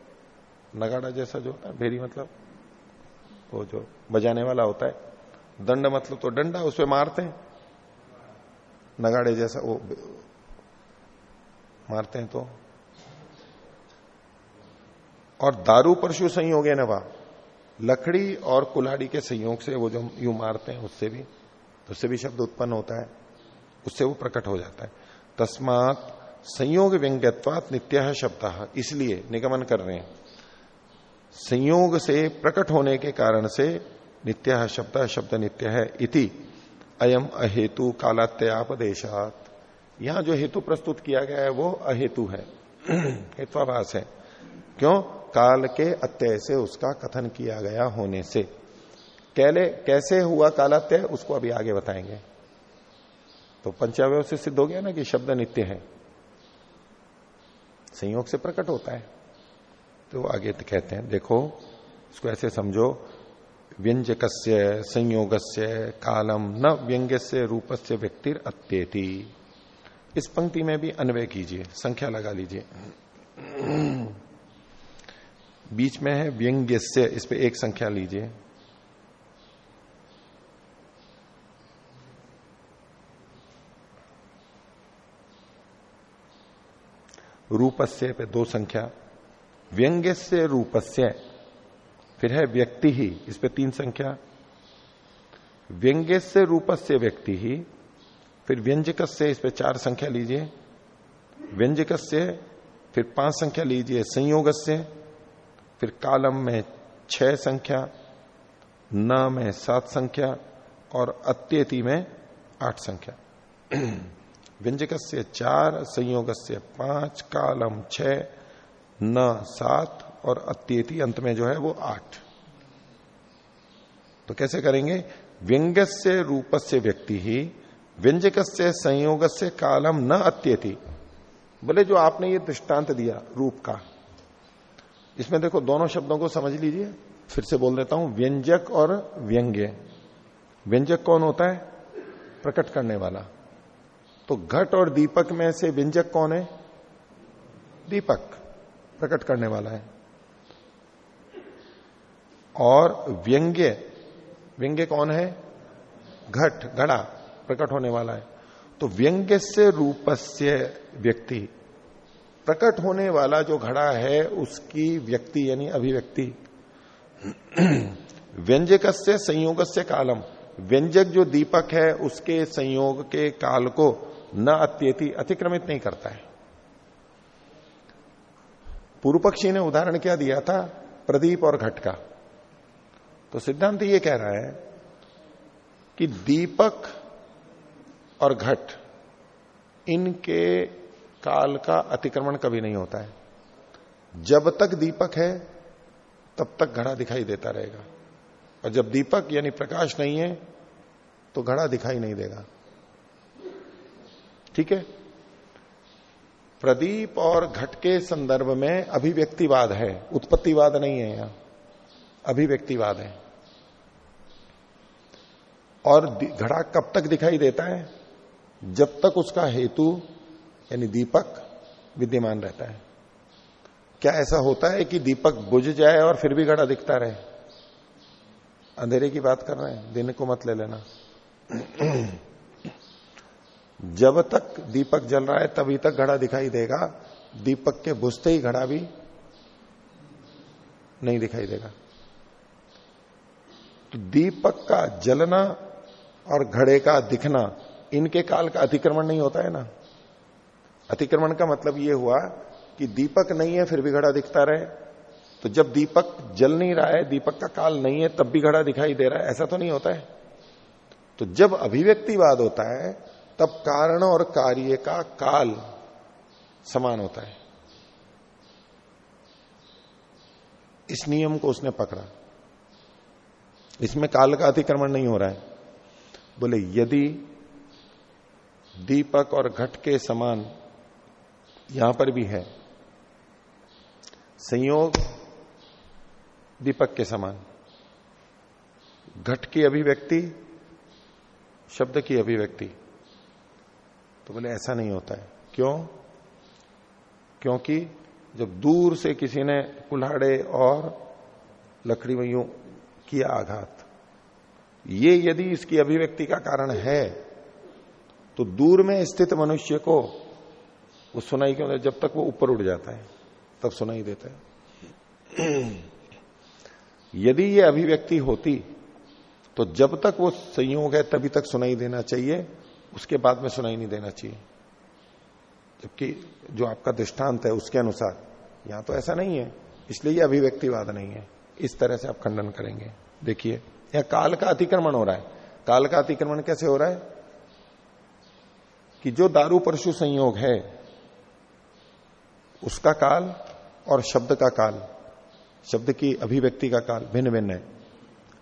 Speaker 1: नगाड़ा जैसा जो होता है, भेरी मतलब वो जो बजाने वाला होता है। दंड मतलब तो डंडा उस पर मारते हैं। नगाड़े जैसा वो मारते हैं तो और दारू परशु संयोग है नवा लकड़ी और कुल्हाड़ी के संयोग से वो जो यू मारते हैं, उससे भी तो उससे भी शब्द उत्पन्न होता है। उससे वो प्रकट हो जाता है। तस्मात संयोग व्यंग्यत्वात नित्य शब्द, इसलिए निगमन कर रहे हैं। संयोग से प्रकट होने के कारण से नित्य शब्द शब्द नित्य है इति। अयम अहेतु कालात्यापदेशात। यहाँ जो हेतु प्रस्तुत किया गया है, वो अहेतु है। [clears throat] हेत्वाभास है। क्यों? काल के अत्यय से उसका कथन किया गया होने से। कैले, कैसे हुआ कालात्यय, उसको अभी आगे बताएँगे। तो पंचावय से सिद्ध हो गया ना कि शब्द नित्य है। संयोग से प्रकट होता है। तो आगे तो कहते हैं, देखो, इसको ऐसे समझो व्यंजक संयोग कालम न व्यंग्य से रूप से व्यक्ति अत्येति। इस पंक्ति में भी अन्वय कीजिए, संख्या लगा लीजिए। बीच में है व्यंग्य से इस पे एक संख्या लीजिए। रूपस्य पे दो संख्या व्यंग्य से रूपस्य, फिर है व्यक्ति ही, इस पे तीन संख्या। व्यंग्य से रूपस्य, व्यक्ति ही, फिर व्यंजक से इस पे चार संख्या लीजिए। व्यंजक से फिर पाँच संख्या लीजिए। संयोग से फिर कालम में छह संख्या, न में सात संख्या और अत्यति में आठ संख्या। [clears throat] व्यंजक से चार संयोग से पाँच, कालम छ न सात और अत्येति अंत में जो है वो आठ। तो कैसे करेंगे? व्यंग्य से रूप से व्यक्ति ही व्यंजक से संयोग से कालम न अत्येति। बोले जो आपने ये दृष्टांत दिया, रूप का इसमें देखो, दोनों शब्दों को समझ लीजिए। फिर से बोल देता हूँ, व्यंजक और व्यंग्य। व्यंजक कौन होता है? प्रकट करने वाला। तो घट और दीपक में से व्यंजक कौन है? दीपक। प्रकट करने वाला है। और व्यंग्य। व्यंग्य कौन है? घट, घड़ा। प्रकट होने वाला है। तो व्यंग्य से रूपस्य व्यक्ति। प्रकट होने वाला जो घड़ा है, उसकी व्यक्ति, यानी अभिव्यक्ति। व्यंजक से संयोग से कालम। व्यंजक जो दीपक है, उसके संयोग के काल को न अत्यति, अतिक्रमित नहीं करता है। पूर्व पक्षी ने उदाहरण क्या दिया था? प्रदीप और घट का। तो सिद्धांत ये कह रहा है कि दीपक और घट, इनके काल का अतिक्रमण कभी नहीं होता है। जब तक दीपक है, तब तक घड़ा दिखाई देता रहेगा। और जब दीपक यानी प्रकाश नहीं है तो घड़ा दिखाई नहीं देगा। ठीक है? प्रदीप और घट के संदर्भ में अभिव्यक्तिवाद है। उत्पत्तिवाद नहीं है यहाँ। अभिव्यक्तिवाद है। और घड़ा कब तक दिखाई देता है? जब तक उसका हेतु यानी दीपक विद्यमान रहता है। क्या ऐसा होता है कि दीपक बुझ जाए और फिर भी घड़ा दिखता रहे? अंधेरे की बात कर रहे हैं, दिन को मत ले लेना। [clears throat] जब तक दीपक जल रहा है, तभी तक घड़ा दिखाई देगा। दीपक के बुझते ही घड़ा भी नहीं दिखाई देगा। तो दीपक का जलना और घड़े का दिखना, इनके काल का अतिक्रमण नहीं होता है ना? अतिक्रमण का मतलब यह हुआ कि दीपक नहीं है, फिर भी घड़ा दिखता रहे। तो जब दीपक जल नहीं रहा है, दीपक का काल नहीं है, तब भी घड़ा दिखाई दे रहा है। ऐसा तो नहीं होता है। तो जब अभिव्यक्तिवाद होता है, तब कारण और कार्य का काल समान होता है। इस नियम को उसने पकड़ा। इसमें काल का अतिक्रमण नहीं हो रहा है। बोले, यदि दीपक और घट के समान यहाँ पर भी है। संयोग दीपक के समान। घट की अभिव्यक्ति, शब्द की अभिव्यक्ति। तो बोले, ऐसा नहीं होता है। क्यों? क्योंकि जब दूर से किसी ने कुल्हाड़े और लकड़ी में यूँ किया आघात, ये यदि इसकी अभिव्यक्ति का कारण है तो दूर में स्थित मनुष्य को वो सुनाई क्यों जब तक वो ऊपर उठ जाता है, तब सुनाई देता है। यदि ये अभिव्यक्ति होती तो जब तक वो संयोग है, तभी तक सुनाई देना चाहिए। उसके बाद में सुनाई नहीं देना चाहिए। जबकि जो आपका दृष्टांत है, उसके अनुसार, यहाँ तो ऐसा नहीं है। इसलिए ये अभिव्यक्तिवाद नहीं है। इस तरह से आप खंडन करेंगे। देखिए, यह काल का अतिक्रमण हो रहा है। काल का अतिक्रमण कैसे हो रहा है? कि जो दारू परशु संयोग है उसका काल और शब्द का काल, शब्द की अभिव्यक्ति का काल भिन्न भिन्न है।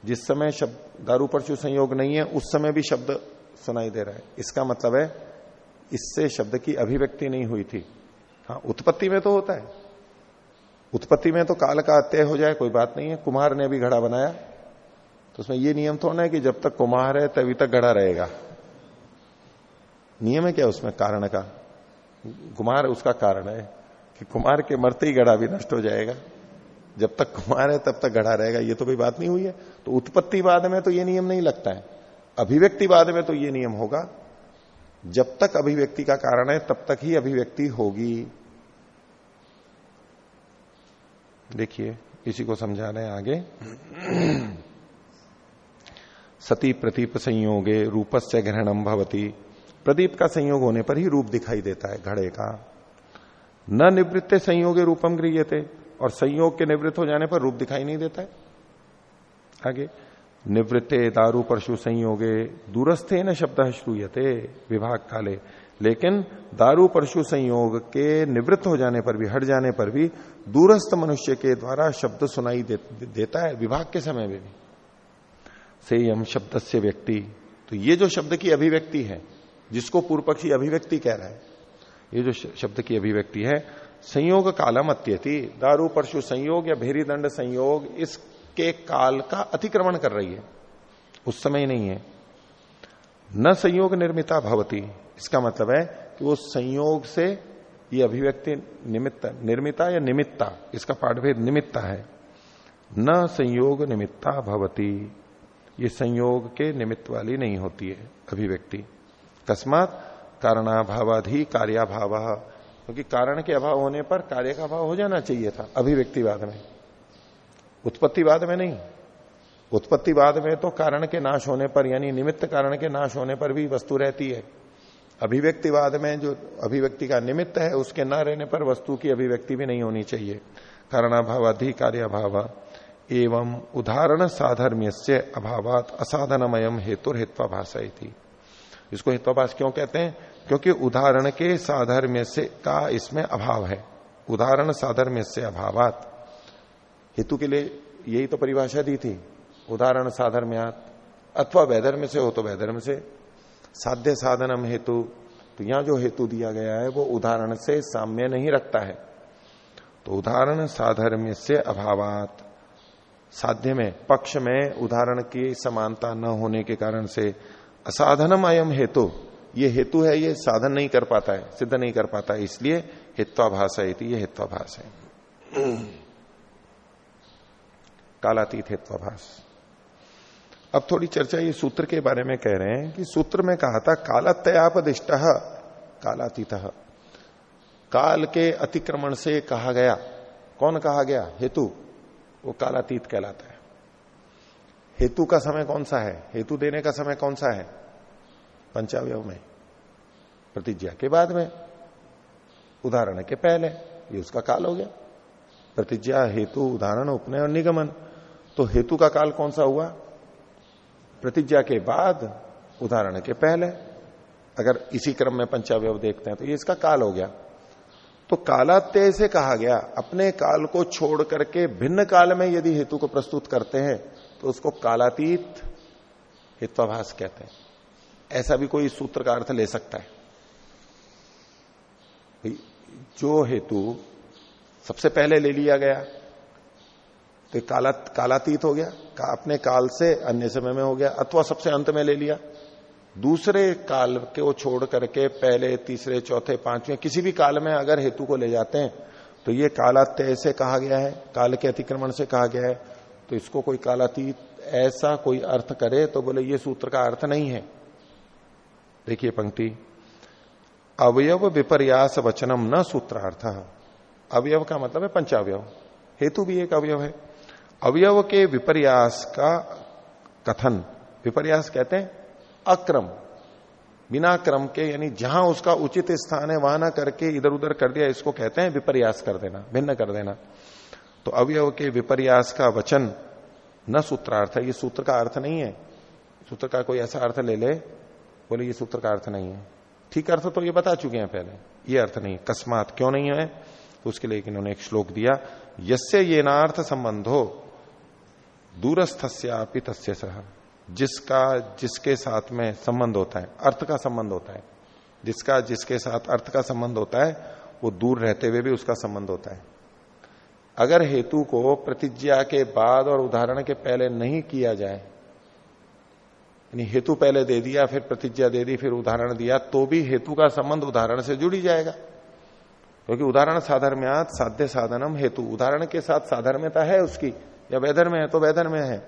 Speaker 1: जिस समय शब्द, दारू परशु संयोग नहीं है, उस समय भी शब्द सुनाई दे रहा है। इसका मतलब है, इससे शब्द की अभिव्यक्ति नहीं हुई थी। हाँ उत्पत्ति में तो होता है। उत्पत्ति में तो काल का अत्यय हो जाए, कोई बात नहीं है। कुमार ने भी घड़ा बनाया। तो उसमें यह नियम थोड़ा है कि जब तक कुमार है, तभी तक घड़ा रहेगा। नियम है क्या उसमें कारण का? कुमार उसका कारण है। कि कुमार के मरते ही गढ़ा भी नष्ट हो जाएगा। जब तक कुमार है, तब तक गढ़ा रहेगा। ये तो कोई बात नहीं हुई है। तो उत्पत्तिवाद में तो ये नियम नहीं लगता है। अभिव्यक्तिवाद में तो ये नियम होगा। जब तक अभिव्यक्ति का कारण है, तब तक ही अभिव्यक्ति होगी। देखिए, इसी को समझा रहे आगे। सती प्रतीप संयोगे रूपस्य ग्रहणम भवती। प्रदीप का संयोग होने पर ही रूप दिखाई देता है, घड़े का। न निवृत्त संयोग रूपम गृह थे और संयोग के निवृत्त हो जाने पर रूप दिखाई नहीं देता है। आगे निवृत्ते दारू परशु संयोगे दूरस्थे न शब्द श्रूयते विभाग काले। लेकिन दारू परशु संयोग के निवृत्त हो जाने पर भी हट जाने पर भी दूरस्थ मनुष्य के द्वारा शब्द सुनाई दे, देता है विभाग के समय में भी। से यम शब्द से व्यक्ति। तो ये जो शब्द की अभिव्यक्ति है जिसको पूर्व पक्षी अभिव्यक्ति कह रहा है ये जो शब्द की अभिव्यक्ति है, संयोग कालम अत्यति। दारू परशु संयोग या भेरी दंड संयोग इसके काल का अतिक्रमण कर रही है। उस समय नहीं है। न संयोग निर्मिता भवती। इसका मतलब है कि वो संयोग से ये अभिव्यक्ति निमित्त, निर्मिता या निमित्ता, इसका पाठभेद निमित्ता है। न संयोग निमित्ता भवती। ये संयोग के निमित्त वाली नहीं होती है अभिव्यक्ति। अकस्मात कारणाभावाधि कार्याभाव क्योंकि कारण के अभाव होने पर कार्य का अभाव हो जाना चाहिए था, अभिव्यक्तिवाद में। उत्पत्तिवाद में नहीं। उत्पत्तिवाद में तो कारण के नाश होने पर, यानी निमित्त कारण के नाश होने पर भी वस्तु रहती है। अभिव्यक्तिवाद में जो अभिव्यक्ति का निमित्त है, उसके न रहने पर वस्तु की अभिव्यक्ति भी नहीं होनी चाहिए। कारणाभावाधि कार्याभाव एवं उदाहरण साधर्म्य से अभावात असाधनमयम हेतु हेत्वाभाषा थी इसको हित्वाभाष क्यों कहते हैं? क्योंकि उदाहरण के साधर्म्य से का इसमें अभाव है। उदाहरण साधर्म्य से अभावात। हेतु के लिए यही तो परिभाषा दी थी। उदाहरण साधर्म्यात अथवा वैधर्म से हो तो वैधर्म से। साध्य साधनम हेतु तो यहाँ जो हेतु दिया गया है, वो उदाहरण से साम्य नहीं रखता है। तो उदाहरण साधर्म्य से अभावात। साध्य में, पक्ष में उदाहरण की समानता न होने के कारण से असाधनम अयम हेतु ये हेतु है, ये साधन नहीं कर पाता है, सिद्ध नहीं कर पाता है, इसलिए हित्वाभाष है ये हित्वाभाष है। कालातीत हित्वाभाष अब थोड़ी चर्चा ये सूत्र के बारे में कह रहे हैं कि सूत्र में कहा था, कालतयापदिष्ट, कालातीत। काल के अतिक्रमण से कहा गया। कौन कहा गया? हेतु। वो कालातीत कहलाता है। हेतु का समय कौन सा है? हेतु देने का समय कौन सा है? पंचावय में, प्रतिज्ञा के बाद में, उदाहरण के पहले, ये उसका काल हो गया। प्रतिज्ञा, हेतु, उदाहरण उपनय और निगमन। तो हेतु का काल कौन सा हुआ? प्रतिज्ञा के बाद, उदाहरण के पहले, अगर इसी क्रम में पंचावय देखते हैं तो ये इसका काल हो गया। तो कालात्य से कहा गया, अपने काल को छोड़ करके भिन्न काल में यदि हेतु को प्रस्तुत करते हैं तो उसको कालातीत हित्वाभास कहते हैं। ऐसा भी कोई सूत्र का अर्थ ले सकता है। जो हेतु सबसे पहले ले लिया गया तो काला कालातीत हो गया का, अपने काल से अन्य समय में हो गया अथवा सबसे अंत में ले लिया। दूसरे काल के छोड़ करके पहले तीसरे चौथे पाँचवें किसी भी काल में अगर हेतु को ले जाते हैं तो ये कालात्य से कहा गया है काल के अतिक्रमण से कहा गया है तो इसको कोई कालातीत ऐसा कोई अर्थ करे तो बोले ये सूत्र का अर्थ नहीं है। देखिए पंक्ति, अवयव विपर्यास वचनम न सूत्रार्थ। अवयव का मतलब है पंचावयव। हेतु भी एक अवयव है। अवयव के विपर्यास का कथन, विपर्यास कहते हैं अक्रम। बिना क्रम के, यानी जहाँ उसका उचित स्थान है, वहाँ ना करके इधर उधर कर दिया, इसको कहते हैं विपर्यास कर देना, भिन्न कर देना। तो अवयव के विपर्यास का वचन न सूत्रार्थ है। ये सूत्र का अर्थ नहीं है। सूत्र का कोई ऐसा अर्थ ले ले बोले, ये सूत्र का अर्थ नहीं है। ठीक अर्थ तो ये बता चुके हैं पहले। ये अर्थ नहीं कस्मात क्यों नहीं है? तो उसके लिए इन्होंने एक श्लोक दिया यसे ये नार्थ संबंध हो तस्य सह। जिसका, जिसके साथ में संबंध होता है, अर्थ का संबंध होता है। जिसका, जिसके साथ अर्थ का संबंध होता है, वो दूर रहते हुए भी उसका संबंध होता है। अगर हेतु को प्रतिज्ञा के बाद और उदाहरण के पहले नहीं किया जाए यानी हेतु पहले दे दिया, फिर प्रतिज्ञा दे दी, फिर उदाहरण दिया तो भी हेतु का संबंध उदाहरण से जुड़ी जाएगा। क्योंकि उदाहरण साधर्म्यात साध्य साधनम हेतु। उदाहरण के साथ साधर्म्यता है उसकी। या वेदर में है तो वेदर में है।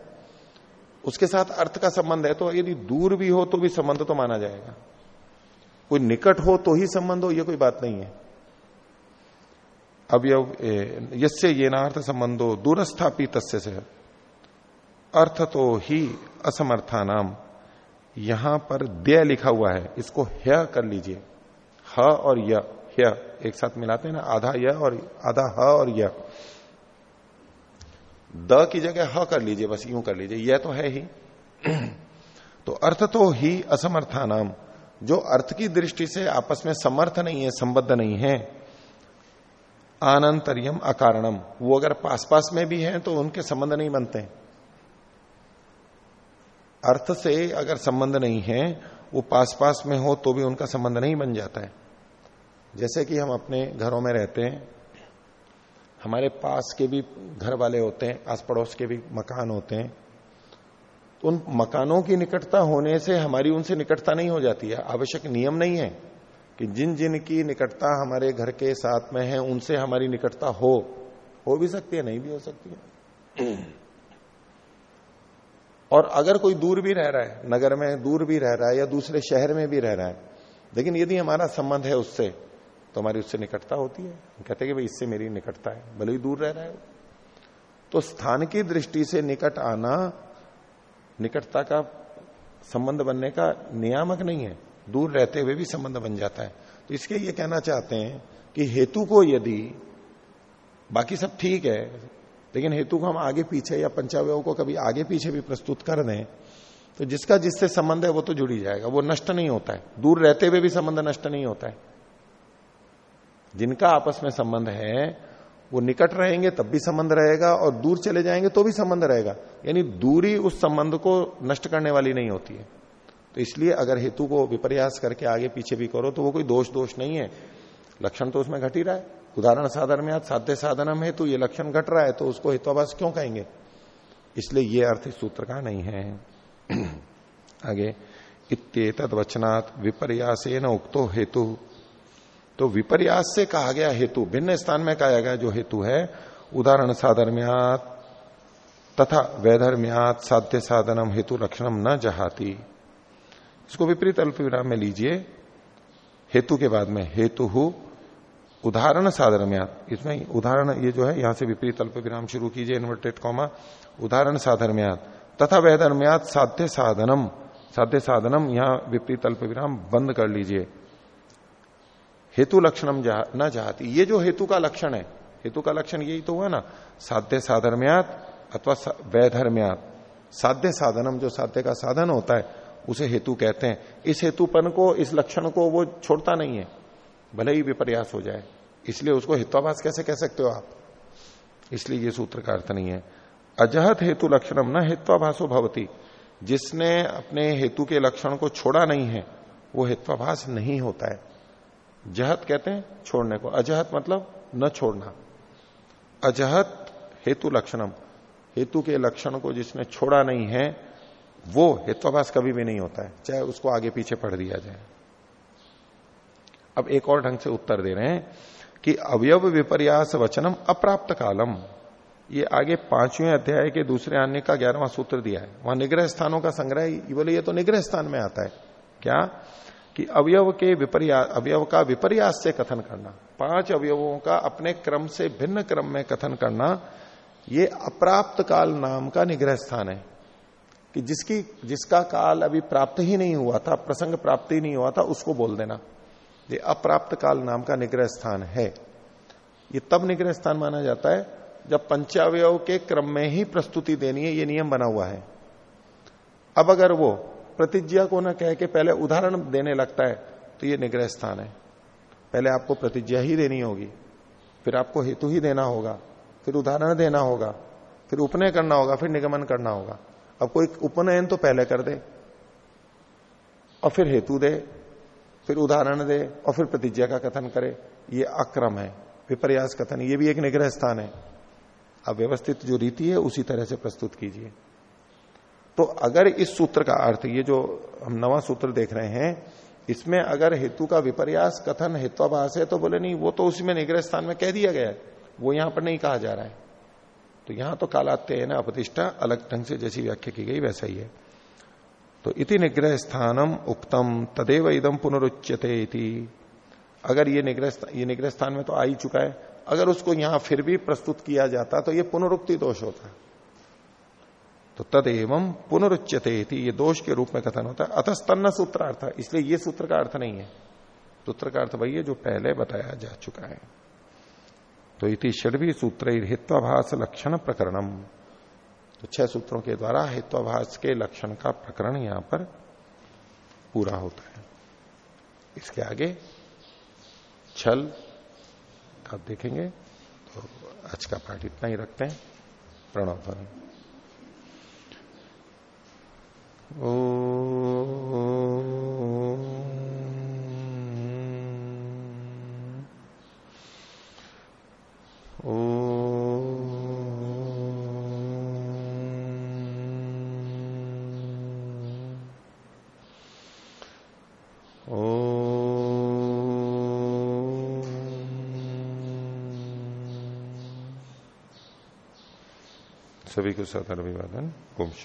Speaker 1: उसके साथ अर्थ का संबंध है तो यदि दूर भी हो तो भी संबंध तो माना जाएगा। कोई निकट हो तो ही संबंध हो यह कोई बात नहीं है। अवयव यसे ये नार्थ संबंधो दूरस्थापी तस्य से। अर्थ तो ही असमर्था नाम यहाँ पर दय लिखा हुआ है, इसको ह कर लीजिए। ह और य एक साथ मिलाते हैं ना, आधा य और आधा ह और य। द की जगह ह कर लीजिए, बस यूँ कर लीजिए यह तो है ही। [clears throat] तो अर्थ तो ही असमर्था नाम जो अर्थ की दृष्टि से आपस में समर्थ नहीं है, संबद्ध नहीं है। आनंतरियम अकारणम, वो अगर पास पास में भी है तो उनके संबंध नहीं बनते। अर्थ से अगर संबंध नहीं है, वो पास पास में हो तो भी उनका संबंध नहीं बन जाता है। जैसे कि हम अपने घरों में रहते हैं, हमारे पास के भी घर वाले होते हैं आस पड़ोस के भी मकान होते हैं तो उन मकानों की निकटता होने से हमारी उनसे निकटता नहीं हो जाती है। आवश्यक नियम नहीं है कि जिन जिन की निकटता हमारे घर के साथ में है, उनसे हमारी निकटता हो। हो भी सकती है, नहीं भी हो सकती है। और अगर कोई दूर भी रह रहा है, नगर में दूर भी रह रहा है या दूसरे शहर में भी रह रहा है, लेकिन यदि हमारा संबंध है उससे तो हमारी उससे निकटता होती है। कहते हैं कि भाई इससे मेरी निकटता है, भले ही दूर रह रहा है। तो स्थान की दृष्टि से निकट आना, निकटता का संबंध बनने का नियामक नहीं है। दूर रहते हुए भी संबंध बन जाता है। तो इसके ये कहना चाहते हैं कि हेतु को यदि, बाकी सब ठीक है लेकिन हेतु को हम आगे पीछे या पंचावयों को कभी आगे पीछे भी प्रस्तुत कर दें तो जिसका जिससे संबंध है वो तो जुड़ी जाएगा, वो नष्ट नहीं होता है। दूर रहते हुए भी संबंध नष्ट नहीं होता है। जिनका आपस में संबंध है, वो निकट रहेंगे तब भी संबंध रहेगा, और दूर चले जाएँगे तो भी संबंध रहेगा। यानी दूरी उस संबंध को नष्ट करने वाली नहीं होती है। तो इसलिए अगर हेतु को विपर्यास करके आगे पीछे भी करो तो वो कोई दोष दोष नहीं है। लक्षण तो उसमें घट ही रहा है। उदाहरण साधन में साध्य साधनम है तो ये लक्षण घट रहा है तो उसको हितवाभास क्यों कहेंगे? इसलिए ये अर्थ सूत्र का नहीं है। [clears throat] आगे, इत्येतद वचनात् विपर्यासे न उक्तो हेतु। तो विपर्यास से कहा गया हेतु, भिन्न स्थान में कहा गया जो हेतु है, उदाहरण साधर्म्यात तथा वैधर्म्यात साध्य साधनम हेतु लक्षणम न जहाती। इसको विपरीत अल्प विराम में लीजिए। हेतु के बाद में हेतु उदाहरण साधर्म्यात इसमें उदाहरण ये जो है यहाँ से विपरीत अल्प विराम शुरू कीजिए इन्वर्टेड कॉमा उदाहरण साधर्म्यात तथा वैधर्म्यात साध्य साधनम साध्य साधनम यहाँ विपरीत अल्प विराम बंद कर लीजिए। हेतु लक्षणम जा, न चाहती ये जो हेतु का लक्षण है हेतु का लक्षण यही तो हुआ ना साध्य साधर्म्यात अथवा वैधर्म्यात। साध्य साधनम जो साध्य का साधन होता है उसे हेतु कहते हैं। इस हेतुपन को इस लक्षण को वो छोड़ता नहीं है भले ही विपर्यास हो जाए। इसलिए उसको हित्वाभास कैसे कह सकते हो आप? इसलिए ये सूत्र का अर्थ नहीं है। अजहत हेतु लक्षणम न हित्वाभासो भवती। जिसने अपने हेतु के लक्षण को छोड़ा नहीं है, वो हित्वाभास नहीं होता है। जहत कहते हैं छोड़ने को। अजहत मतलब न छोड़ना। अजहत हेतु लक्षणम। हेतु के लक्षण को जिसने छोड़ा नहीं है, वो हेत्वाभास कभी भी नहीं होता है, चाहे उसको आगे पीछे पढ़ दिया जाए। अब एक और ढंग से उत्तर दे रहे हैं। कि अवयव विपर्यास वचनम अप्राप्त कालम। ये आगे पाँचवें अध्याय के दूसरे आने का ग्यारहवां सूत्र दिया है। वहाँ निग्रह स्थानों का संग्रह बोले, ये तो निग्रह स्थान में आता है। क्या? कि अवयव के विपर्यास अवयव का विपर्यास से कथन करना। पाँच अवयवों का अपने क्रम से भिन्न क्रम में कथन करना, ये अप्राप्त काल नाम का निग्रह स्थान है। कि जिसकी, जिसका काल अभी प्राप्त ही नहीं हुआ था, प्रसंग प्राप्त नहीं हुआ था, उसको बोल देना। ये अप्राप्त काल नाम का निग्रह स्थान है। ये तब निग्रह स्थान माना जाता है, जब पंचावय के क्रम में ही प्रस्तुति देनी है, ये नियम बना हुआ है। अब अगर वो प्रतिज्ञा को ना कह के पहले उदाहरण देने लगता है तो ये निग्रह स्थान है। पहले आपको प्रतिज्ञा ही देनी होगी, फिर आपको हेतु ही देना होगा, फिर उदाहरण देना होगा, फिर उपनय करना होगा, फिर निगमन करना होगा। अब कोई उपनयन तो पहले कर दे, और फिर हेतु दे फिर उदाहरण दे और फिर प्रतिज्ञा का कथन करे। ये अक्रम है विपर्यास कथन, ये भी एक निग्रह स्थान है। अब व्यवस्थित जो रीति है, उसी तरह से प्रस्तुत कीजिए। तो अगर इस सूत्र का अर्थ, ये जो हम नवा सूत्र देख रहे हैं, इसमें अगर हेतु का विपर्यास कथन हेत्वाभाष है तो बोले नहीं, वो तो उसी में निग्रह स्थान में कह दिया गया है। वो यहाँ पर नहीं कहा जा रहा है। तो यहाँ तो कालात्य है ना, अपतिष्ठा, अलग ढंग से जैसी व्याख्या की गई, वैसा ही है। तो इति निग्रह स्थानम उक्तम, तदेव इदम पुनरुच्यते इति। अगर ये निग्रह ये निग्रह स्थान में तो आ ही चुका है। अगर उसको यहाँ फिर भी प्रस्तुत किया जाता तो ये पुनरुक्ति दोष होता तो तद एवं पुनरुच्यते ये दोष के रूप में कथन होता है। अतस्तन्न सूत्रार्थ इसलिए ये सूत्र का अर्थ नहीं है। सूत्र का अर्थ वही है जो पहले बताया जा चुका है। तो इति षडवी सूत्र हित्वाभास लक्षण प्रकरणम। तो छह सूत्रों के द्वारा हित्वाभास के लक्षण का प्रकरण यहाँ पर पूरा होता है इसके आगे छल आप देखेंगे तो आज का पाठ इतना ही रखते हैं प्रणव ओ सभी को सदर अभिवादन। कुमश